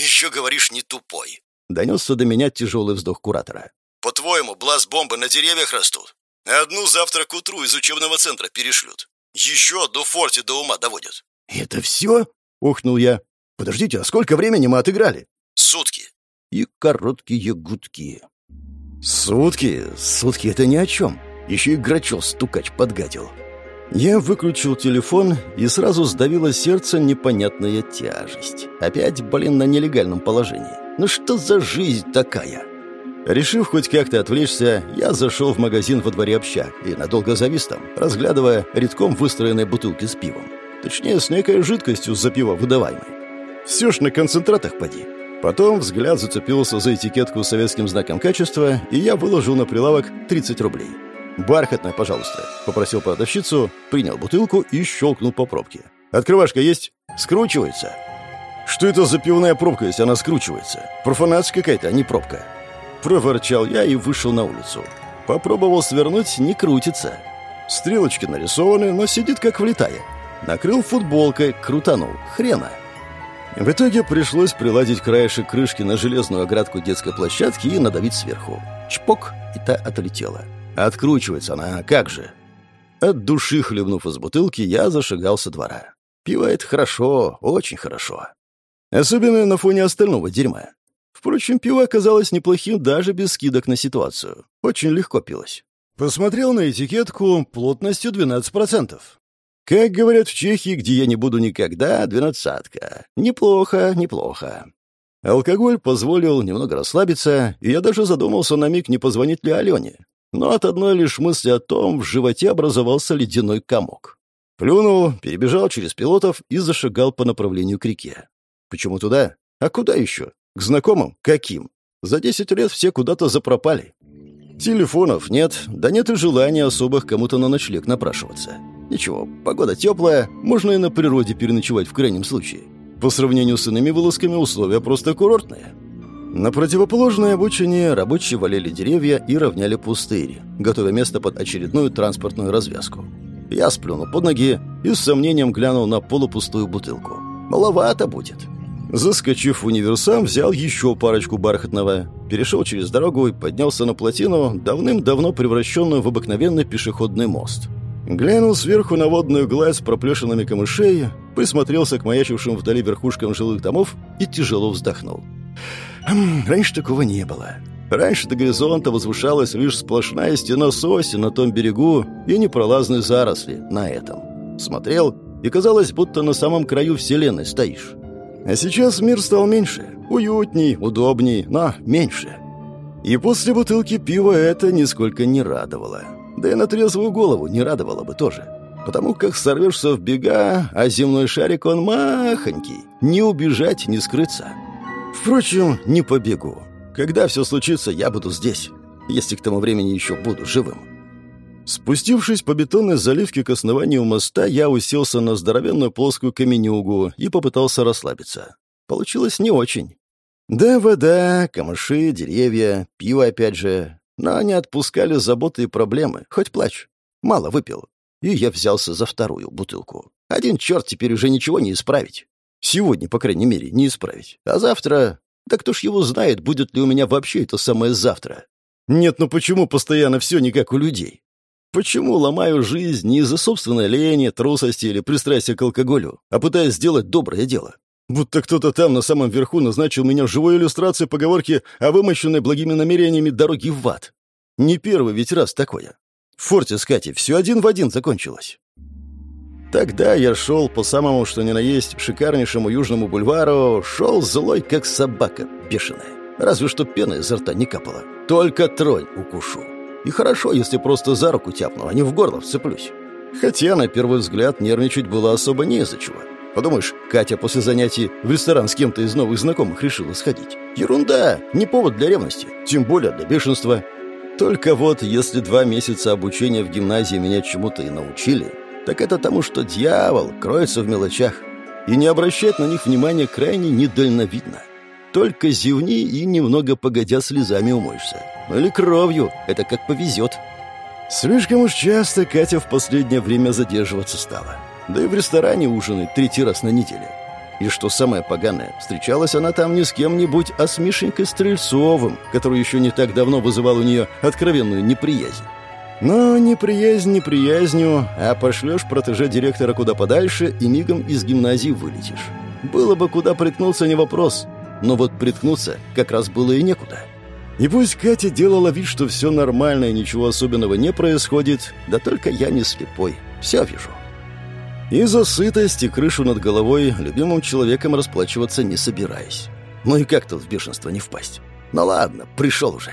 Еще говоришь, не тупой. Донесся до меня тяжелый вздох куратора. «По-твоему, блаз-бомбы на деревьях растут? Одну завтра к утру из учебного центра перешлют. Еще одну форте до ума доводят». «Это все?» — ухнул я. «Подождите, а сколько времени мы отыграли?» «Сутки». И короткие гудки. «Сутки? Сутки — это ни о чем. Еще и Грачев стукач подгадил». Я выключил телефон, и сразу сдавило сердце непонятная тяжесть. Опять, блин, на нелегальном положении. Ну что за жизнь такая? Решив хоть как-то отвлечься, я зашел в магазин во дворе общак и надолго завис там, разглядывая редком выстроенные бутылки с пивом. Точнее, с некой жидкостью за пиво выдаваемой. Все ж на концентратах поди. Потом взгляд зацепился за этикетку с советским знаком качества, и я выложил на прилавок 30 рублей. «Бархатная, пожалуйста», — попросил продавщицу, принял бутылку и щелкнул по пробке. «Открывашка есть? Скручивается». «Что это за пивная пробка, если она скручивается? Профанация какая-то, а не пробка». Проворчал я и вышел на улицу. Попробовал свернуть, не крутится. Стрелочки нарисованы, но сидит как влетая. Накрыл футболкой, крутанул. Хрена. В итоге пришлось приладить краешек крышки на железную оградку детской площадки и надавить сверху. Чпок, и та отлетела. Откручивается она, как же. От души хлебнув из бутылки, я зашагал со двора. Пиво — это хорошо, очень хорошо. Особенно на фоне остального дерьма. Впрочем, пиво оказалось неплохим даже без скидок на ситуацию. Очень легко пилось. Посмотрел на этикетку плотностью 12%. Как говорят в Чехии, где я не буду никогда, двенадцатка. Неплохо, неплохо. Алкоголь позволил немного расслабиться, и я даже задумался на миг, не позвонить ли Алене. Но от одной лишь мысли о том в животе образовался ледяной комок. Плюнул, перебежал через пилотов и зашагал по направлению к реке. Почему туда? А куда еще? К знакомым? Каким? За десять лет все куда-то запропали. Телефонов нет, да нет и желания особых кому-то на ночлег напрашиваться. Ничего, погода теплая, можно и на природе переночевать в крайнем случае. По сравнению с иными вылазками условия просто курортные. На противоположной обочине рабочие валили деревья и равняли пустыри, готовя место под очередную транспортную развязку. Я сплюнул под ноги и с сомнением глянул на полупустую бутылку. Маловато будет. Заскочив в универсам, взял еще парочку бархатного, перешел через дорогу и поднялся на плотину, давным-давно превращенную в обыкновенный пешеходный мост. Глянул сверху на водную гладь с проплешинами камышей, присмотрелся к маячившим вдали верхушкам жилых домов и тяжело вздохнул. Хм, раньше такого не было. Раньше до горизонта возвышалась лишь сплошная стена сосен на том берегу и непролазные заросли на этом. Смотрел, и казалось, будто на самом краю вселенной стоишь. А сейчас мир стал меньше, уютней, удобней, но меньше. И после бутылки пива это нисколько не радовало. Да и на трезвую голову не радовало бы тоже. Потому как сорвешься в бега, а земной шарик он махонький. Не убежать, не скрыться. Впрочем, не побегу. Когда все случится, я буду здесь. Если к тому времени еще буду живым. Спустившись по бетонной заливке к основанию моста, я уселся на здоровенную плоскую каменюгу и попытался расслабиться. Получилось не очень. Да, вода, камыши, деревья, пиво опять же. Но они отпускали заботы и проблемы, хоть плачь. Мало выпил. И я взялся за вторую бутылку. Один черт теперь уже ничего не исправить. Сегодня, по крайней мере, не исправить. А завтра... Да кто ж его знает, будет ли у меня вообще это самое завтра. Нет, ну почему постоянно все не как у людей? Почему ломаю жизнь не из-за собственной лени, трусости или пристрастия к алкоголю, а пытаясь сделать доброе дело? Будто кто-то там на самом верху назначил меня живой иллюстрацией поговорки о вымощенной благими намерениями дороги в ад. Не первый ведь раз такое. В форте с Катей все один в один закончилось. Тогда я шел по самому, что ни на есть, шикарнейшему южному бульвару, шел злой, как собака бешеная. Разве что пена изо рта не капала. Только тронь укушу. И хорошо, если просто за руку тяпну, а не в горло вцеплюсь. Хотя, на первый взгляд, нервничать было особо не из-за чего. Подумаешь, Катя после занятий в ресторан с кем-то из новых знакомых решила сходить. Ерунда, не повод для ревности, тем более для бешенства. Только вот, если два месяца обучения в гимназии меня чему-то и научили, так это тому, что дьявол кроется в мелочах, и не обращать на них внимания крайне недальновидно. Только зевни и немного погодя слезами умоешься. Ну или кровью, это как повезет. Слишком уж часто Катя в последнее время задерживаться стала. Да и в ресторане ужинает третий раз на неделе. И что самое поганое, встречалась она там не с кем-нибудь, а с Мишенькой Стрельцовым, который еще не так давно вызывал у нее откровенную неприязнь. Но неприязнь неприязнью, а пошлешь протеже директора куда подальше и мигом из гимназии вылетишь. Было бы куда приткнуться, не вопрос. Но вот приткнуться как раз было и некуда. И пусть Катя делала вид, что все нормально и ничего особенного не происходит, да только я не слепой, все вижу. И за сытость и крышу над головой любимым человеком расплачиваться не собираюсь. Ну и как тут в бешенство не впасть? Ну ладно, пришел уже.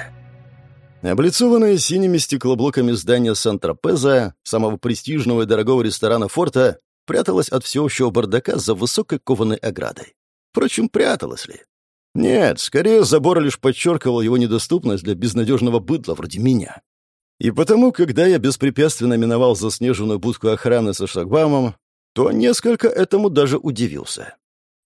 Облицованное синими стеклоблоками здание Сан-Тропеза, самого престижного и дорогого ресторана форта, пряталось от всеобщего бардака за высокой кованой оградой. Впрочем, пряталось ли? Нет, скорее забор лишь подчеркивал его недоступность для безнадежного быдла вроде меня. И потому, когда я беспрепятственно миновал заснеженную будку охраны со шлагбаумом, то несколько этому даже удивился.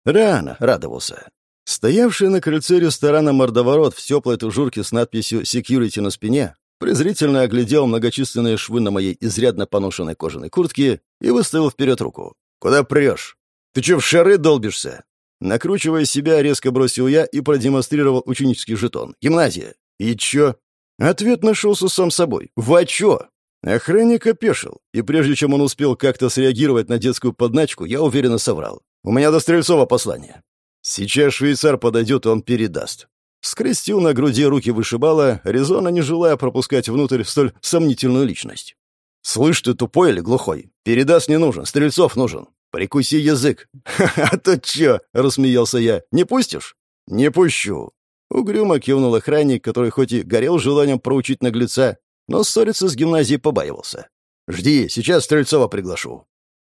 Рано радовался. Стоявший на крыльце ресторана мордоворот в теплой тужурке с надписью «Security» на спине презрительно оглядел многочисленные швы на моей изрядно поношенной кожаной куртке и выставил вперед руку. «Куда прешь? Ты че в шары долбишься?» Накручивая себя, резко бросил я и продемонстрировал ученический жетон. «Гимназия». «И чё?» Ответ нашелся сам собой. «Во чё?» Охранник опешил, и прежде чем он успел как-то среагировать на детскую подначку, я уверенно соврал. «У меня до Стрельцова послание». Сейчас швейцар подойдет, он передаст. Скрестил на груди руки вышибала, резонно не желая пропускать внутрь столь сомнительную личность. «Слышь ты, тупой или глухой? Передаст не нужен, Стрельцов нужен. Прикуси язык». «Ха-ха, а то чё?» — рассмеялся я. «Не пустишь?» «Не пущу». Угрюмо кивнул охранник, который хоть и горел желанием проучить наглеца, но ссориться с гимназией побаивался. «Жди, сейчас Стрельцова приглашу».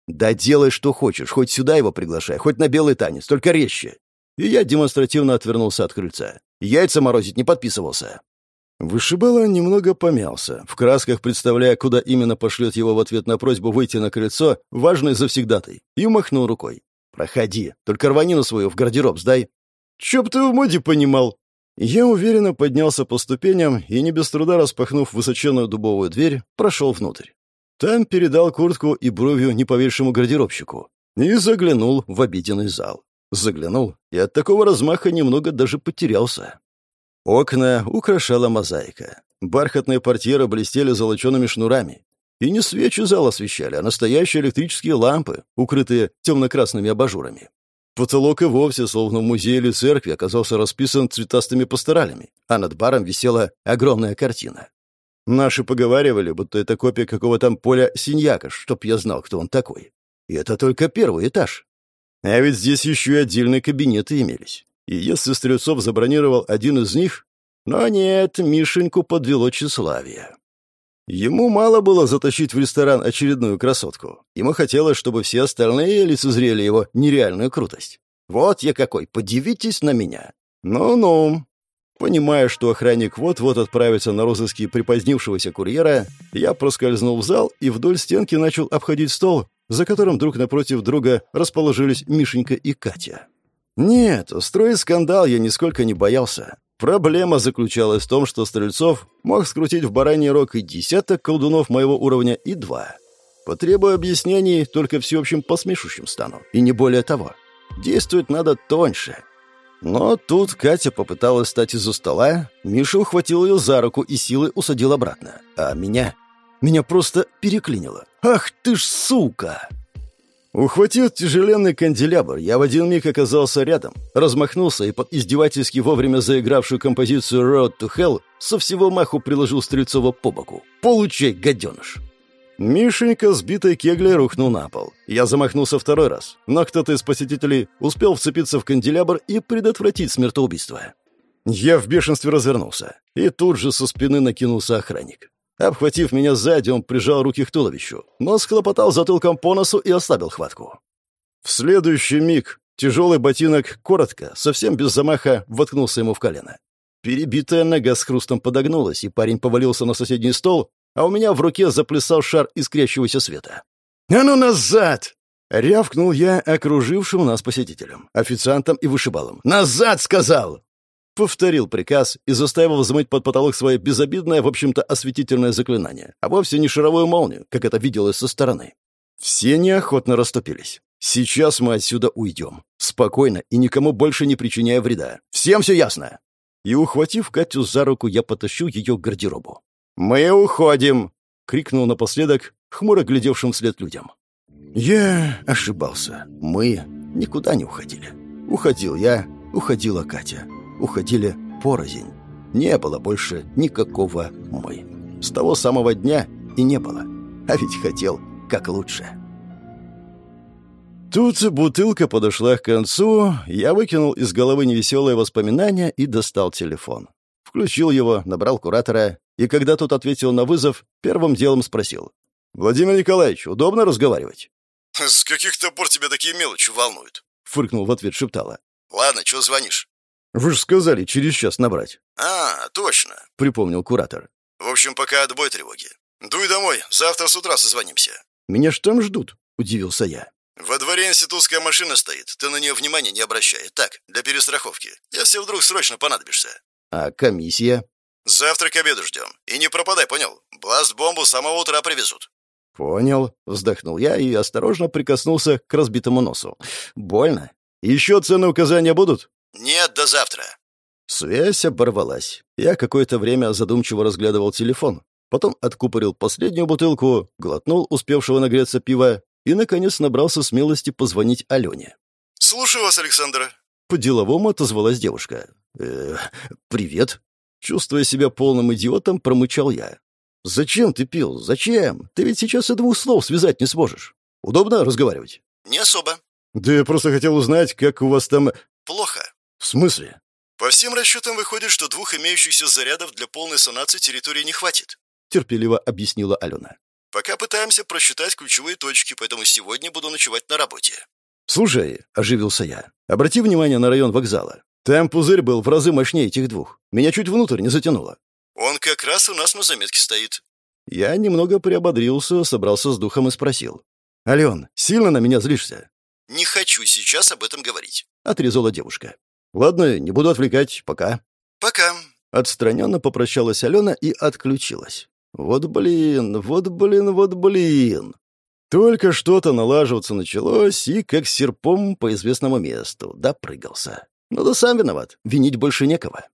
«Да делай, что хочешь, хоть сюда его приглашай, хоть на белый танец, только резче». И я демонстративно отвернулся от крыльца. Яйца морозить не подписывался. Вышибала немного помялся, в красках представляя, куда именно пошлет его в ответ на просьбу выйти на крыльцо, важный завсегдатой, и махнул рукой. «Проходи, только рванину свою в гардероб сдай». «Чё б ты в моде понимал?» Я уверенно поднялся по ступеням и, не без труда распахнув высоченную дубовую дверь, прошел внутрь. Там передал куртку и бровью неповершему гардеробщику и заглянул в обеденный зал. Заглянул и от такого размаха немного даже потерялся. Окна украшала мозаика. Бархатные портьеры блестели золочеными шнурами. И не свечи зал освещали, а настоящие электрические лампы, укрытые темно-красными абажурами. Потолок и вовсе, словно в музее или церкви, оказался расписан цветастыми пасторалями, а над баром висела огромная картина. Наши поговаривали, будто это копия какого там поля синьяка, чтоб я знал, кто он такой. И это только первый этаж. А ведь здесь еще и отдельные кабинеты имелись. И если Стрельцов забронировал один из них... Но нет, Мишеньку подвело тщеславие. Ему мало было затащить в ресторан очередную красотку. Ему хотелось, чтобы все остальные лицезрели его нереальную крутость. Вот я какой, подивитесь на меня. Ну-ну. Понимая, что охранник вот-вот отправится на розыски припозднившегося курьера, я проскользнул в зал и вдоль стенки начал обходить стол, за которым друг напротив друга расположились Мишенька и Катя. Нет, устроить скандал я нисколько не боялся. Проблема заключалась в том, что Стрельцов мог скрутить в бараний рог и десяток колдунов моего уровня, и два. Потребую объяснений, только всеобщим посмешущим стану. И не более того. Действовать надо тоньше. Но тут Катя попыталась встать из-за стола, Миша ухватил ее за руку и силой усадил обратно. А меня... Меня просто переклинило. «Ах ты ж сука!» Ухватив тяжеленный канделябр, я в один миг оказался рядом, размахнулся и под издевательски вовремя заигравшую композицию «Road to Hell» со всего маху приложил Стрельцова по боку. «Получай, гаденыш!» Мишенька, сбитой кеглей, рухнул на пол. Я замахнулся второй раз, но кто-то из посетителей успел вцепиться в канделябр и предотвратить смертоубийство. Я в бешенстве развернулся, и тут же со спины накинулся охранник. Обхватив меня сзади, он прижал руки к туловищу, но схлопотал затылком по носу и ослабил хватку. В следующий миг тяжелый ботинок коротко, совсем без замаха, воткнулся ему в колено. Перебитая нога с хрустом подогнулась, и парень повалился на соседний стол, а у меня в руке заплясал шар искрящегося света. «А ну назад!» — рявкнул я окружившим нас посетителям, официантам и вышибалам. «Назад!» — сказал! Повторил приказ и заставил взмыть под потолок свое безобидное, в общем-то, осветительное заклинание, а вовсе не шаровую молнию, как это виделось со стороны. Все неохотно расступились. Сейчас мы отсюда уйдем. Спокойно и никому больше не причиняя вреда. Всем все ясно?» И, ухватив Катю за руку, я потащу ее к гардеробу. «Мы уходим!» — крикнул напоследок, хмуро глядевшим вслед людям. Я ошибался. Мы никуда не уходили. Уходил я, уходила Катя уходили порознь. Не было больше никакого «мы». С того самого дня и не было. А ведь хотел как лучше. Тут бутылка подошла к концу, я выкинул из головы невеселые воспоминания и достал телефон. Включил его, набрал куратора, и когда тот ответил на вызов, первым делом спросил. «Владимир Николаевич, удобно разговаривать?» «С каких-то пор тебя такие мелочи волнуют?» — фыркнул в ответ шептала. «Ладно, чего звонишь?» «Вы же сказали, через час набрать». «А, точно», — припомнил куратор. «В общем, пока отбой тревоги. Дуй домой, завтра с утра созвонимся». «Меня ж там ждут», — удивился я. «Во дворе институтская машина стоит. Ты на нее внимания не обращай. Так, для перестраховки. Если вдруг срочно понадобишься». «А комиссия?» «Завтра к обеду ждем. И не пропадай, понял? Бласт-бомбу с самого утра привезут». «Понял», — вздохнул я и осторожно прикоснулся к разбитому носу. «Больно?» Еще ценные указания будут?» «Нет, до завтра». Связь оборвалась. Я какое-то время задумчиво разглядывал телефон. Потом откупорил последнюю бутылку, глотнул успевшего нагреться пива и, наконец, набрался смелости позвонить Алене. «Слушаю вас, Александр». По-деловому отозвалась девушка. «Э, «Привет». Чувствуя себя полным идиотом, промычал я. «Зачем ты пил? Зачем? Ты ведь сейчас и двух слов связать не сможешь. Удобно разговаривать?» «Не особо». «Да я просто хотел узнать, как у вас там...» «Плохо». «В смысле?» «По всем расчетам выходит, что двух имеющихся зарядов для полной санации территории не хватит», терпеливо объяснила Алена. «Пока пытаемся просчитать ключевые точки, поэтому сегодня буду ночевать на работе». «Слушай», — оживился я, — «обрати внимание на район вокзала. Там пузырь был в разы мощнее этих двух. Меня чуть внутрь не затянуло». «Он как раз у нас на заметке стоит». Я немного приободрился, собрался с духом и спросил. «Ален, сильно на меня злишься?» «Не хочу сейчас об этом говорить», — отрезала девушка. «Ладно, не буду отвлекать. Пока». «Пока». Отстраненно попрощалась Алена и отключилась. «Вот блин, вот блин, вот блин». Только что-то налаживаться началось, и как серпом по известному месту допрыгался. Ну да сам виноват, винить больше некого.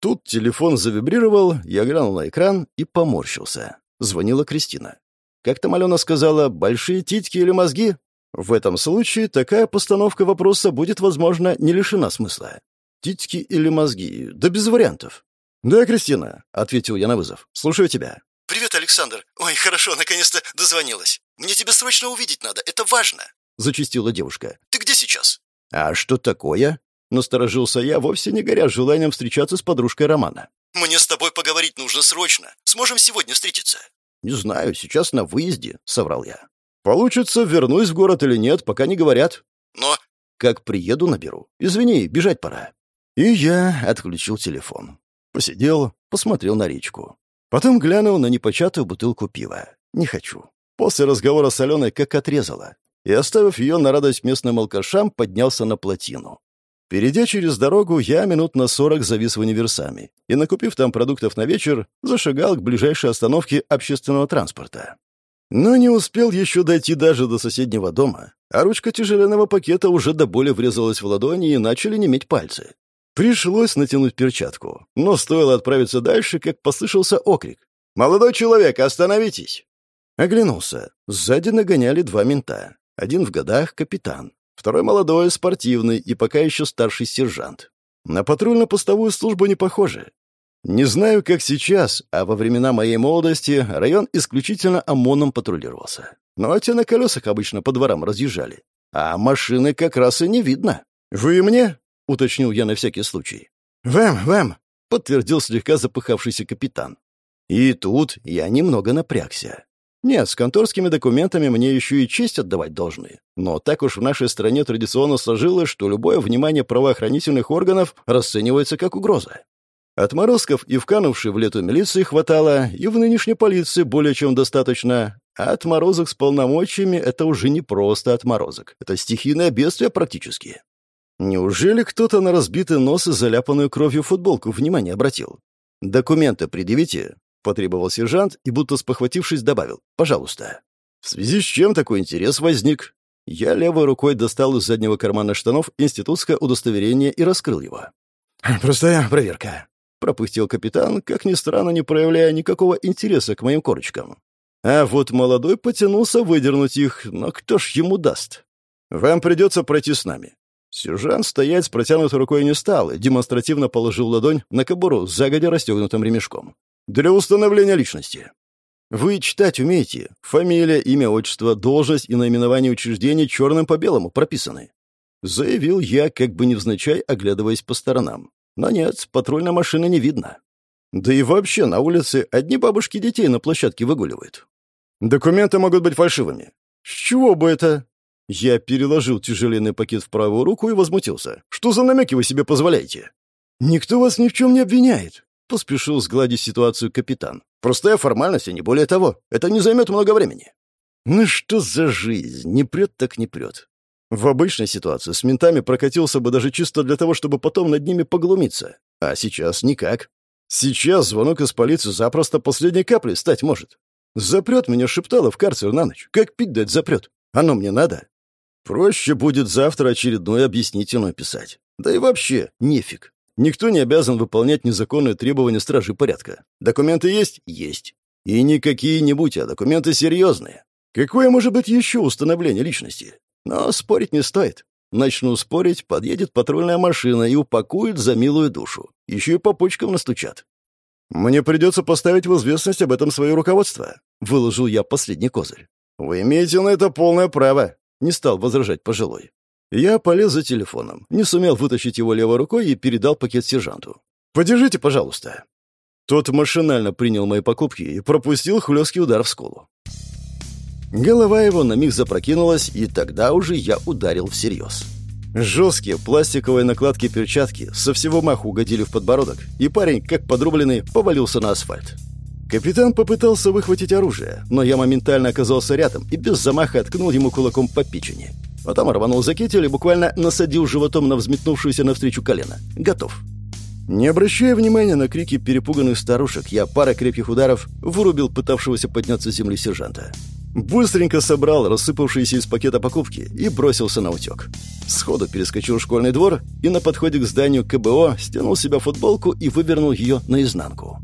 Тут телефон завибрировал, я глянул на экран и поморщился. Звонила Кристина. Как там Алена сказала, большие титьки или мозги? В этом случае такая постановка вопроса будет, возможно, не лишена смысла. Титьки или мозги? Да без вариантов. «Да, Кристина», — ответил я на вызов. «Слушаю тебя». «Привет, Александр. Ой, хорошо, наконец-то дозвонилась. Мне тебя срочно увидеть надо, это важно!» — зачастила девушка. «Ты где сейчас?» «А что такое?» — насторожился я, вовсе не горя желанием встречаться с подружкой Романа. «Мне с тобой поговорить нужно срочно. Сможем сегодня встретиться?» «Не знаю, сейчас на выезде», — соврал я. «Получится, вернусь в город или нет, пока не говорят». «Но...» «Как приеду, наберу. Извини, бежать пора». И я отключил телефон. Посидел, посмотрел на речку. Потом глянул на непочатую бутылку пива. Не хочу. После разговора с Аленой как отрезала. И, оставив ее на радость местным алкашам, поднялся на плотину. Перейдя через дорогу, я минут на сорок завис в универсаме и, накупив там продуктов на вечер, зашагал к ближайшей остановке общественного транспорта. Но не успел еще дойти даже до соседнего дома, а ручка тяжеленного пакета уже до боли врезалась в ладони и начали неметь пальцы. Пришлось натянуть перчатку, но стоило отправиться дальше, как послышался окрик. «Молодой человек, остановитесь!» Оглянулся. Сзади нагоняли два мента. Один в годах — капитан. Второй молодой, спортивный и пока еще старший сержант. На патрульно-постовую службу не похоже. Не знаю, как сейчас, а во времена моей молодости район исключительно ОМОНом патрулировался. Но те на колесах обычно по дворам разъезжали. А машины как раз и не видно. «Вы мне?» — уточнил я на всякий случай. «Вам, вам!» — подтвердил слегка запыхавшийся капитан. И тут я немного напрягся. Нет, с конторскими документами мне еще и честь отдавать должны. Но так уж в нашей стране традиционно сложилось, что любое внимание правоохранительных органов расценивается как угроза. Отморозков и вканувшей в лету милиции хватало, и в нынешней полиции более чем достаточно. А отморозок с полномочиями — это уже не просто отморозок. Это стихийное бедствие практически. Неужели кто-то на разбитый нос и заляпанную кровью футболку внимание обратил? «Документы предъявите», — потребовал сержант и, будто спохватившись, добавил. «Пожалуйста». В связи с чем такой интерес возник? Я левой рукой достал из заднего кармана штанов институтское удостоверение и раскрыл его. «Простая проверка», — пропустил капитан, как ни странно, не проявляя никакого интереса к моим корочкам. А вот молодой потянулся выдернуть их, но кто ж ему даст? «Вам придется пройти с нами». Сержант стоять с протянутой рукой не стал и демонстративно положил ладонь на кобуру с загодя расстегнутым ремешком. Для установления личности. Вы читать умеете? Фамилия, имя, отчество, должность и наименование учреждения черным по белому прописаны. Заявил я, как бы невзначай, оглядываясь по сторонам. Но нет, патрульной машины не видно. Да и вообще на улице одни бабушки детей на площадке выгуливают. Документы могут быть фальшивыми. С чего бы это? Я переложил тяжеленный пакет в правую руку и возмутился. Что за намеки вы себе позволяете? Никто вас ни в чем не обвиняет. Поспешил сгладить ситуацию капитан. «Простая формальность, а не более того. Это не займет много времени». «Ну что за жизнь? Не прет так не прет». В обычной ситуации с ментами прокатился бы даже чисто для того, чтобы потом над ними поглумиться. А сейчас никак. Сейчас звонок из полиции запросто последней каплей стать может. Запрет меня шептало в карцер на ночь. Как пить дать запрет? Оно мне надо. Проще будет завтра очередную объяснительную писать. Да и вообще, нефиг. Никто не обязан выполнять незаконные требования стражи порядка. Документы есть? Есть. И не какие-нибудь, а документы серьезные. Какое может быть еще установление личности? Но спорить не стоит. Начну спорить, подъедет патрульная машина и упакует за милую душу. Еще и по почкам настучат. Мне придется поставить в известность об этом свое руководство. Выложил я последний козырь. Вы имеете на это полное право. Не стал возражать пожилой. Я полез за телефоном, не сумел вытащить его левой рукой и передал пакет сержанту. «Подержите, пожалуйста». Тот машинально принял мои покупки и пропустил хлесткий удар в скулу. Голова его на миг запрокинулась, и тогда уже я ударил всерьез. Жесткие пластиковые накладки перчатки со всего маху угодили в подбородок, и парень, как подрубленный, повалился на асфальт. Капитан попытался выхватить оружие, но я моментально оказался рядом и без замаха откнул ему кулаком по печени. Потом рванул за китель и буквально насадил животом на взметнувшуюся навстречу колено. Готов. Не обращая внимания на крики перепуганных старушек, я пара крепких ударов вырубил пытавшегося подняться с земли сержанта. Быстренько собрал рассыпавшиеся из пакета покупки и бросился на утек. Сходу перескочил в школьный двор и на подходе к зданию КБО стянул себя футболку и вывернул ее наизнанку.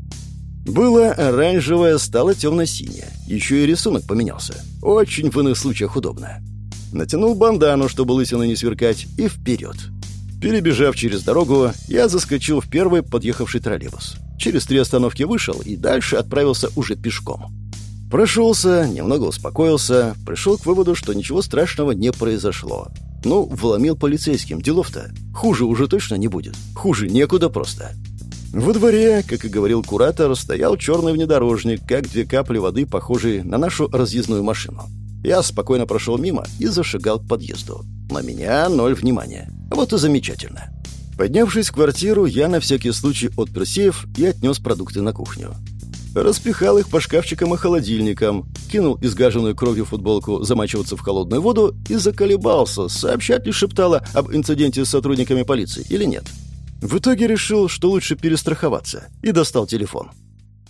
Было оранжевое, стало темно-синее. Еще и рисунок поменялся. Очень в иных случаях удобно. Натянул бандану, чтобы лысина не сверкать, и вперед. Перебежав через дорогу, я заскочил в первый подъехавший троллейбус. Через три остановки вышел и дальше отправился уже пешком. Прошелся, немного успокоился, пришел к выводу, что ничего страшного не произошло. Ну, вломил полицейским, делов-то. Хуже уже точно не будет. Хуже некуда просто. Во дворе, как и говорил куратор, стоял черный внедорожник, как две капли воды, похожие на нашу разъездную машину. Я спокойно прошел мимо и зашагал к подъезду. На меня ноль внимания. Вот и замечательно. Поднявшись в квартиру, я на всякий случай отпер сейф и отнес продукты на кухню. Распихал их по шкафчикам и холодильникам, кинул изгаженную кровью футболку замачиваться в холодную воду и заколебался, сообщать ли шептала об инциденте с сотрудниками полиции или нет. В итоге решил, что лучше перестраховаться, и достал телефон.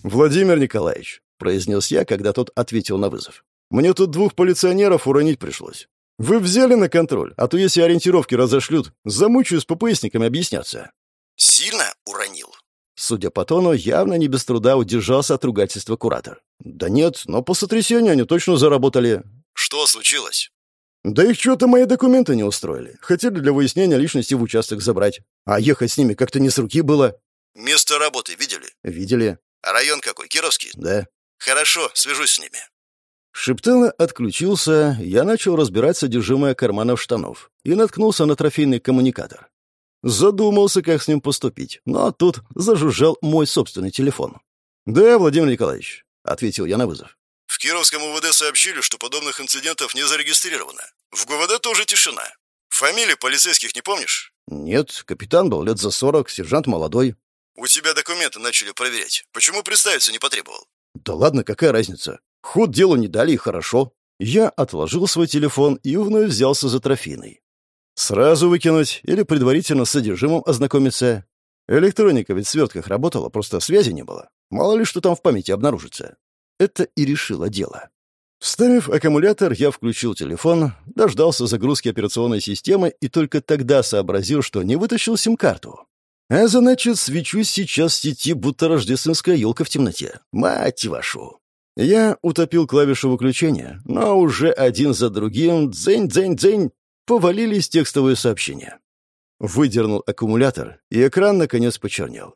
«Владимир Николаевич», — произнес я, когда тот ответил на вызов. Мне тут двух полиционеров уронить пришлось. Вы взяли на контроль, а то если ориентировки разошлют, замучаю с ППСниками объясняться». «Сильно уронил?» Судя по тону, явно не без труда удержался от ругательства куратор. «Да нет, но по сотрясению они точно заработали». «Что случилось?» «Да их что-то мои документы не устроили. Хотели для выяснения личности в участок забрать. А ехать с ними как-то не с руки было». «Место работы видели?» «Видели». «А район какой? Кировский?» «Да». «Хорошо, свяжусь с ними». Шептало отключился, я начал разбирать содержимое карманов штанов и наткнулся на трофейный коммуникатор. Задумался, как с ним поступить, но тут зажужжал мой собственный телефон. «Да, Владимир Николаевич», — ответил я на вызов. «В Кировском УВД сообщили, что подобных инцидентов не зарегистрировано. В ГУВД тоже тишина. Фамилии полицейских не помнишь?» «Нет, капитан был лет за сорок, сержант молодой». «У тебя документы начали проверять. Почему представиться не потребовал?» «Да ладно, какая разница? Ход делу не дали, и хорошо. Я отложил свой телефон и вновь взялся за трофейный. Сразу выкинуть или предварительно с содержимым ознакомиться? Электроника ведь в свертках работала, просто связи не было. Мало ли что там в памяти обнаружится. Это и решило дело. Вставив аккумулятор, я включил телефон, дождался загрузки операционной системы и только тогда сообразил, что не вытащил сим-карту. А значит, свечусь сейчас в сети, будто рождественская елка в темноте. Мать вашу! Я утопил клавишу выключения, но уже один за другим, дзень-дзень-дзень, повалились текстовые сообщения. Выдернул аккумулятор, и экран наконец почернел.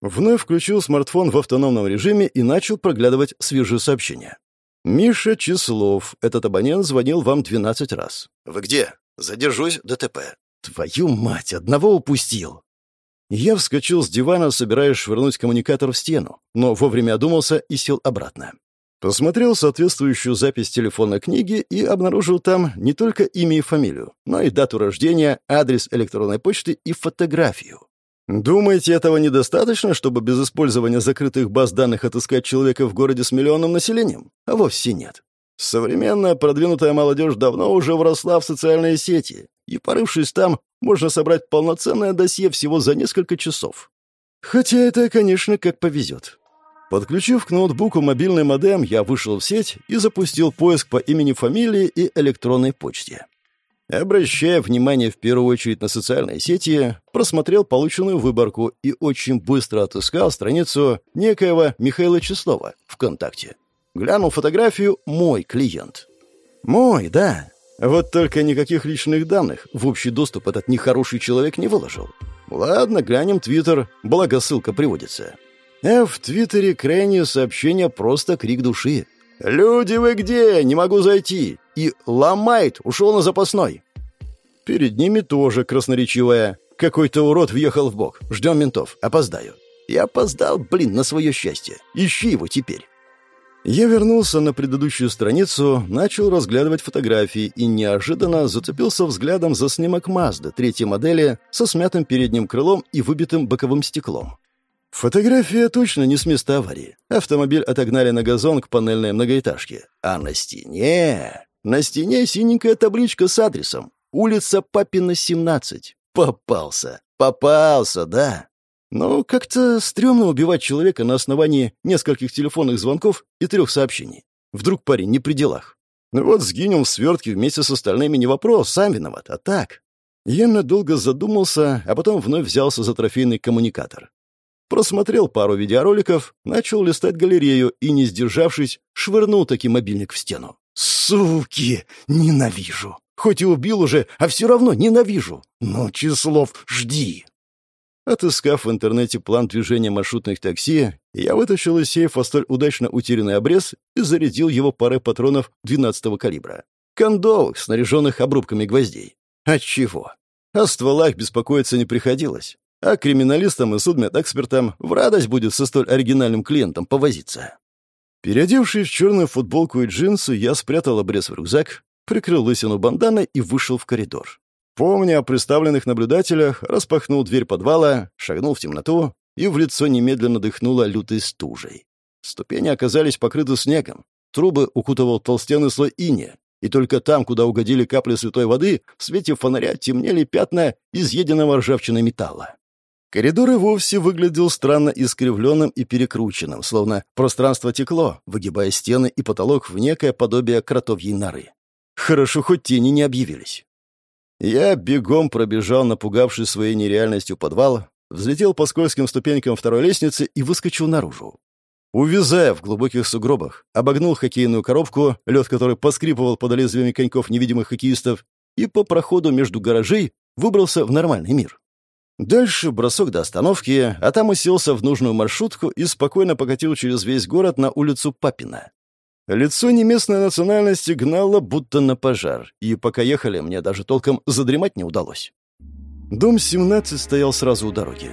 Вновь включил смартфон в автономном режиме и начал проглядывать свежие сообщения. «Миша Числов. Этот абонент звонил вам 12 раз. Вы где? Задержусь. ДТП. Твою мать, одного упустил!» Я вскочил с дивана, собираясь швырнуть коммуникатор в стену, но вовремя одумался и сел обратно. Посмотрел соответствующую запись телефонной книги и обнаружил там не только имя и фамилию, но и дату рождения, адрес электронной почты и фотографию. Думаете, этого недостаточно, чтобы без использования закрытых баз данных отыскать человека в городе с миллионным населением? А вовсе нет. Современная продвинутая молодежь давно уже вросла в социальные сети, и, порывшись там, можно собрать полноценное досье всего за несколько часов. Хотя это, конечно, как повезет. Подключив к ноутбуку мобильный модем, я вышел в сеть и запустил поиск по имени-фамилии и электронной почте. Обращая внимание в первую очередь на социальные сети, просмотрел полученную выборку и очень быстро отыскал страницу некоего Михаила Числова ВКонтакте. Глянул фотографию «Мой клиент». «Мой, да. Вот только никаких личных данных в общий доступ этот нехороший человек не выложил. Ладно, глянем Твиттер, благо ссылка приводится. А в Твиттере крайнее сообщение просто крик души. «Люди, вы где? Не могу зайти!» И «Ломает! Ушел на запасной!» Перед ними тоже красноречивая. Какой-то урод въехал в бок. Ждем ментов. Опоздаю. Я опоздал, блин, на свое счастье. Ищи его теперь. Я вернулся на предыдущую страницу, начал разглядывать фотографии и неожиданно зацепился взглядом за снимок Мазды третьей модели со смятым передним крылом и выбитым боковым стеклом. Фотография точно не с места аварии. Автомобиль отогнали на газон к панельной многоэтажке. А на стене... На стене синенькая табличка с адресом. Улица Папина, 17. Попался. Попался, да. Но как-то стрёмно убивать человека на основании нескольких телефонных звонков и трех сообщений. Вдруг парень не при делах. Ну вот сгинем в свертке вместе с остальными не вопрос, сам виноват, а так. Я надолго задумался, а потом вновь взялся за трофейный коммуникатор. Просмотрел пару видеороликов, начал листать галерею и, не сдержавшись, швырнул таки мобильник в стену. «Суки! Ненавижу! Хоть и убил уже, а все равно ненавижу! Ну, Числов, жди!» Отыскав в интернете план движения маршрутных такси, я вытащил из сейфа столь удачно утерянный обрез и зарядил его парой патронов 12-го калибра. Кондовых, снаряженных обрубками гвоздей. Отчего? О стволах беспокоиться не приходилось. А криминалистам и судмедэкспертам в радость будет со столь оригинальным клиентом повозиться. Переодевшись в черную футболку и джинсы, я спрятал обрез в рюкзак, прикрыл лысину банданой и вышел в коридор. Помня о представленных наблюдателях, распахнул дверь подвала, шагнул в темноту и в лицо немедленно дыхнуло лютой стужей. Ступени оказались покрыты снегом, трубы укутывал толстенный слой иния, и только там, куда угодили капли святой воды, в свете фонаря темнели пятна изъеденного ржавчиной металла. Коридор и вовсе выглядел странно искривленным и перекрученным, словно пространство текло, выгибая стены и потолок в некое подобие кротовьей норы. Хорошо, хоть тени не объявились. Я бегом пробежал, напугавший своей нереальностью подвал, взлетел по скользким ступенькам второй лестницы и выскочил наружу. Увязая в глубоких сугробах, обогнул хоккейную коробку, лед которой поскрипывал под лезвиями коньков невидимых хоккеистов, и по проходу между гаражей выбрался в нормальный мир. Дальше бросок до остановки, а там уселся в нужную маршрутку и спокойно покатил через весь город на улицу Папина. Лицо неместной национальности гнало будто на пожар, и пока ехали, мне даже толком задремать не удалось. Дом 17 стоял сразу у дороги.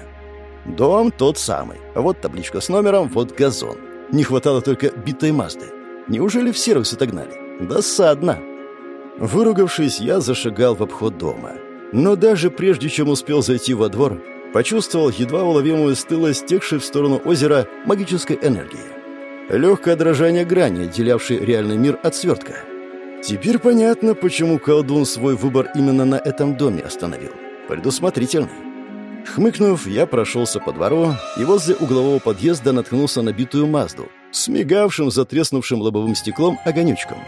Дом тот самый. Вот табличка с номером, вот газон. Не хватало только битой Мазды. Неужели в сервис отогнали? Досадно. Выругавшись, я зашагал в обход дома. Но даже прежде чем успел зайти во двор, почувствовал едва уловимую стылость стекшей в сторону озера магической энергии. Легкое дрожание грани, отделявшей реальный мир от свертка. Теперь понятно, почему колдун свой выбор именно на этом доме остановил. Предусмотрительный. Хмыкнув, я прошелся по двору и возле углового подъезда наткнулся на битую Мазду с мигавшим, затреснувшим лобовым стеклом огонючком.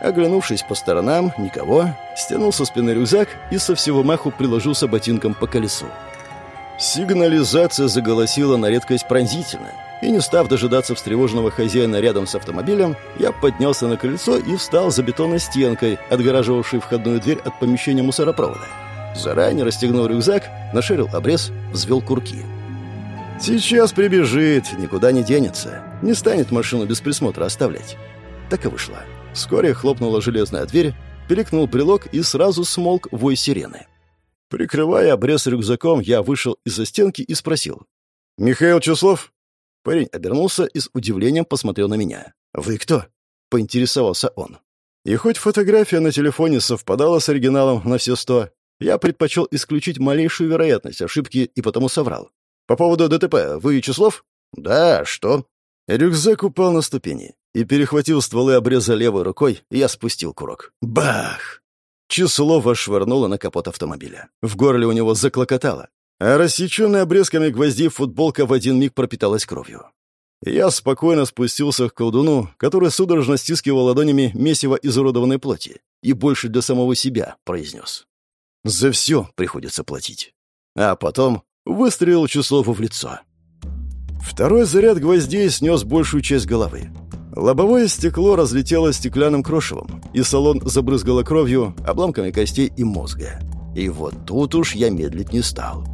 Оглянувшись по сторонам, никого, стянул со спины рюкзак и со всего маху приложился ботинком по колесу. Сигнализация заголосила на редкость пронзительно, и не став дожидаться встревоженного хозяина рядом с автомобилем, я поднялся на крыльцо и встал за бетонной стенкой, отгораживавшей входную дверь от помещения мусоропровода. Заранее расстегнул рюкзак, наширил обрез, взвел курки. «Сейчас прибежит, никуда не денется. Не станет машину без присмотра оставлять». Так и вышло. Вскоре хлопнула железная дверь, перекнул брелок и сразу смолк вой сирены. Прикрывая обрез рюкзаком, я вышел из-за стенки и спросил. «Михаил Числов?» Парень обернулся и с удивлением посмотрел на меня. «Вы кто?» — поинтересовался он. И хоть фотография на телефоне совпадала с оригиналом на все сто, я предпочел исключить малейшую вероятность ошибки и потому соврал. «По поводу ДТП, вы Числов?» «Да, что?» Рюкзак упал на ступени и перехватил стволы обреза левой рукой, я спустил курок. Бах! Числова швырнуло на капот автомобиля. В горле у него заклокотало, а рассеченная обрезками гвоздей футболка в один миг пропиталась кровью. Я спокойно спустился к колдуну, который судорожно стискивал ладонями месиво изуродованной плоти, и больше для самого себя, произнес. За все приходится платить. А потом выстрелил Числову в лицо. Второй заряд гвоздей снес большую часть головы. Лобовое стекло разлетелось стеклянным крошевом, и салон забрызгало кровью, обломками костей и мозга. И вот тут уж я медлить не стал.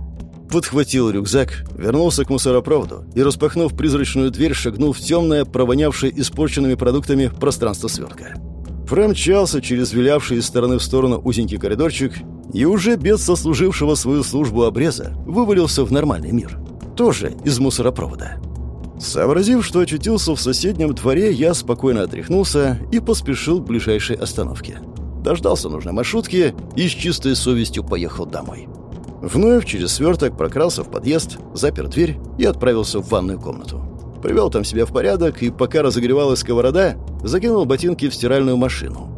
Подхватил рюкзак, вернулся к мусоропроводу и, распахнув призрачную дверь, шагнул в темное, провонявшее испорченными продуктами пространство свертка. Промчался через вилявший из стороны в сторону узенький коридорчик и уже без сослужившего свою службу обреза вывалился в нормальный мир. Тоже из мусоропровода. Сообразив, что очутился в соседнем дворе, я спокойно отряхнулся и поспешил к ближайшей остановке. Дождался нужной маршрутки и с чистой совестью поехал домой. Вновь через сверток прокрался в подъезд, запер дверь и отправился в ванную комнату. Привел там себя в порядок и, пока разогревалась сковорода, закинул ботинки в стиральную машину.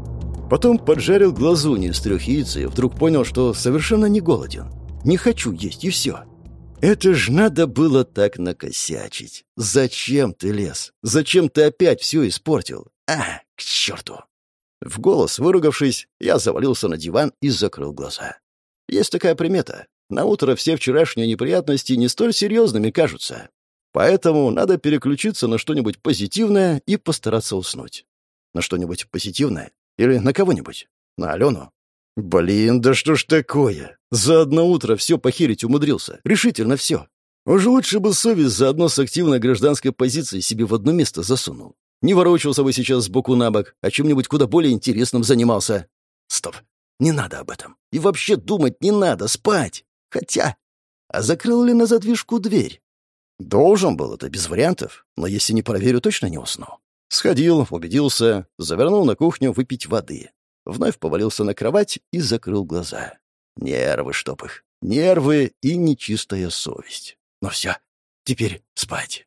Потом поджарил глазуни из трех яиц и вдруг понял, что совершенно не голоден. Не хочу есть, и все. Это ж надо было так накосячить. Зачем ты лез? Зачем ты опять все испортил? А, к черту! В голос выругавшись, я завалился на диван и закрыл глаза. Есть такая примета. На утро все вчерашние неприятности не столь серьезными кажутся. Поэтому надо переключиться на что-нибудь позитивное и постараться уснуть. На что-нибудь позитивное? Или на кого-нибудь? На Алену? Блин, да что ж такое? За одно утро все похерить умудрился. Решительно все. Уж лучше бы совесть заодно с активной гражданской позицией себе в одно место засунул. Не ворочался бы сейчас сбоку на бок, а чем-нибудь куда более интересным занимался. Стоп, не надо об этом. И вообще думать не надо, спать. Хотя... А закрыл ли на задвижку дверь? Должен был, это без вариантов. Но если не проверю, точно не усну. Сходил, убедился, завернул на кухню выпить воды. Вновь повалился на кровать и закрыл глаза. Нервы, чтоб их. Нервы и нечистая совесть. Ну все, теперь спать.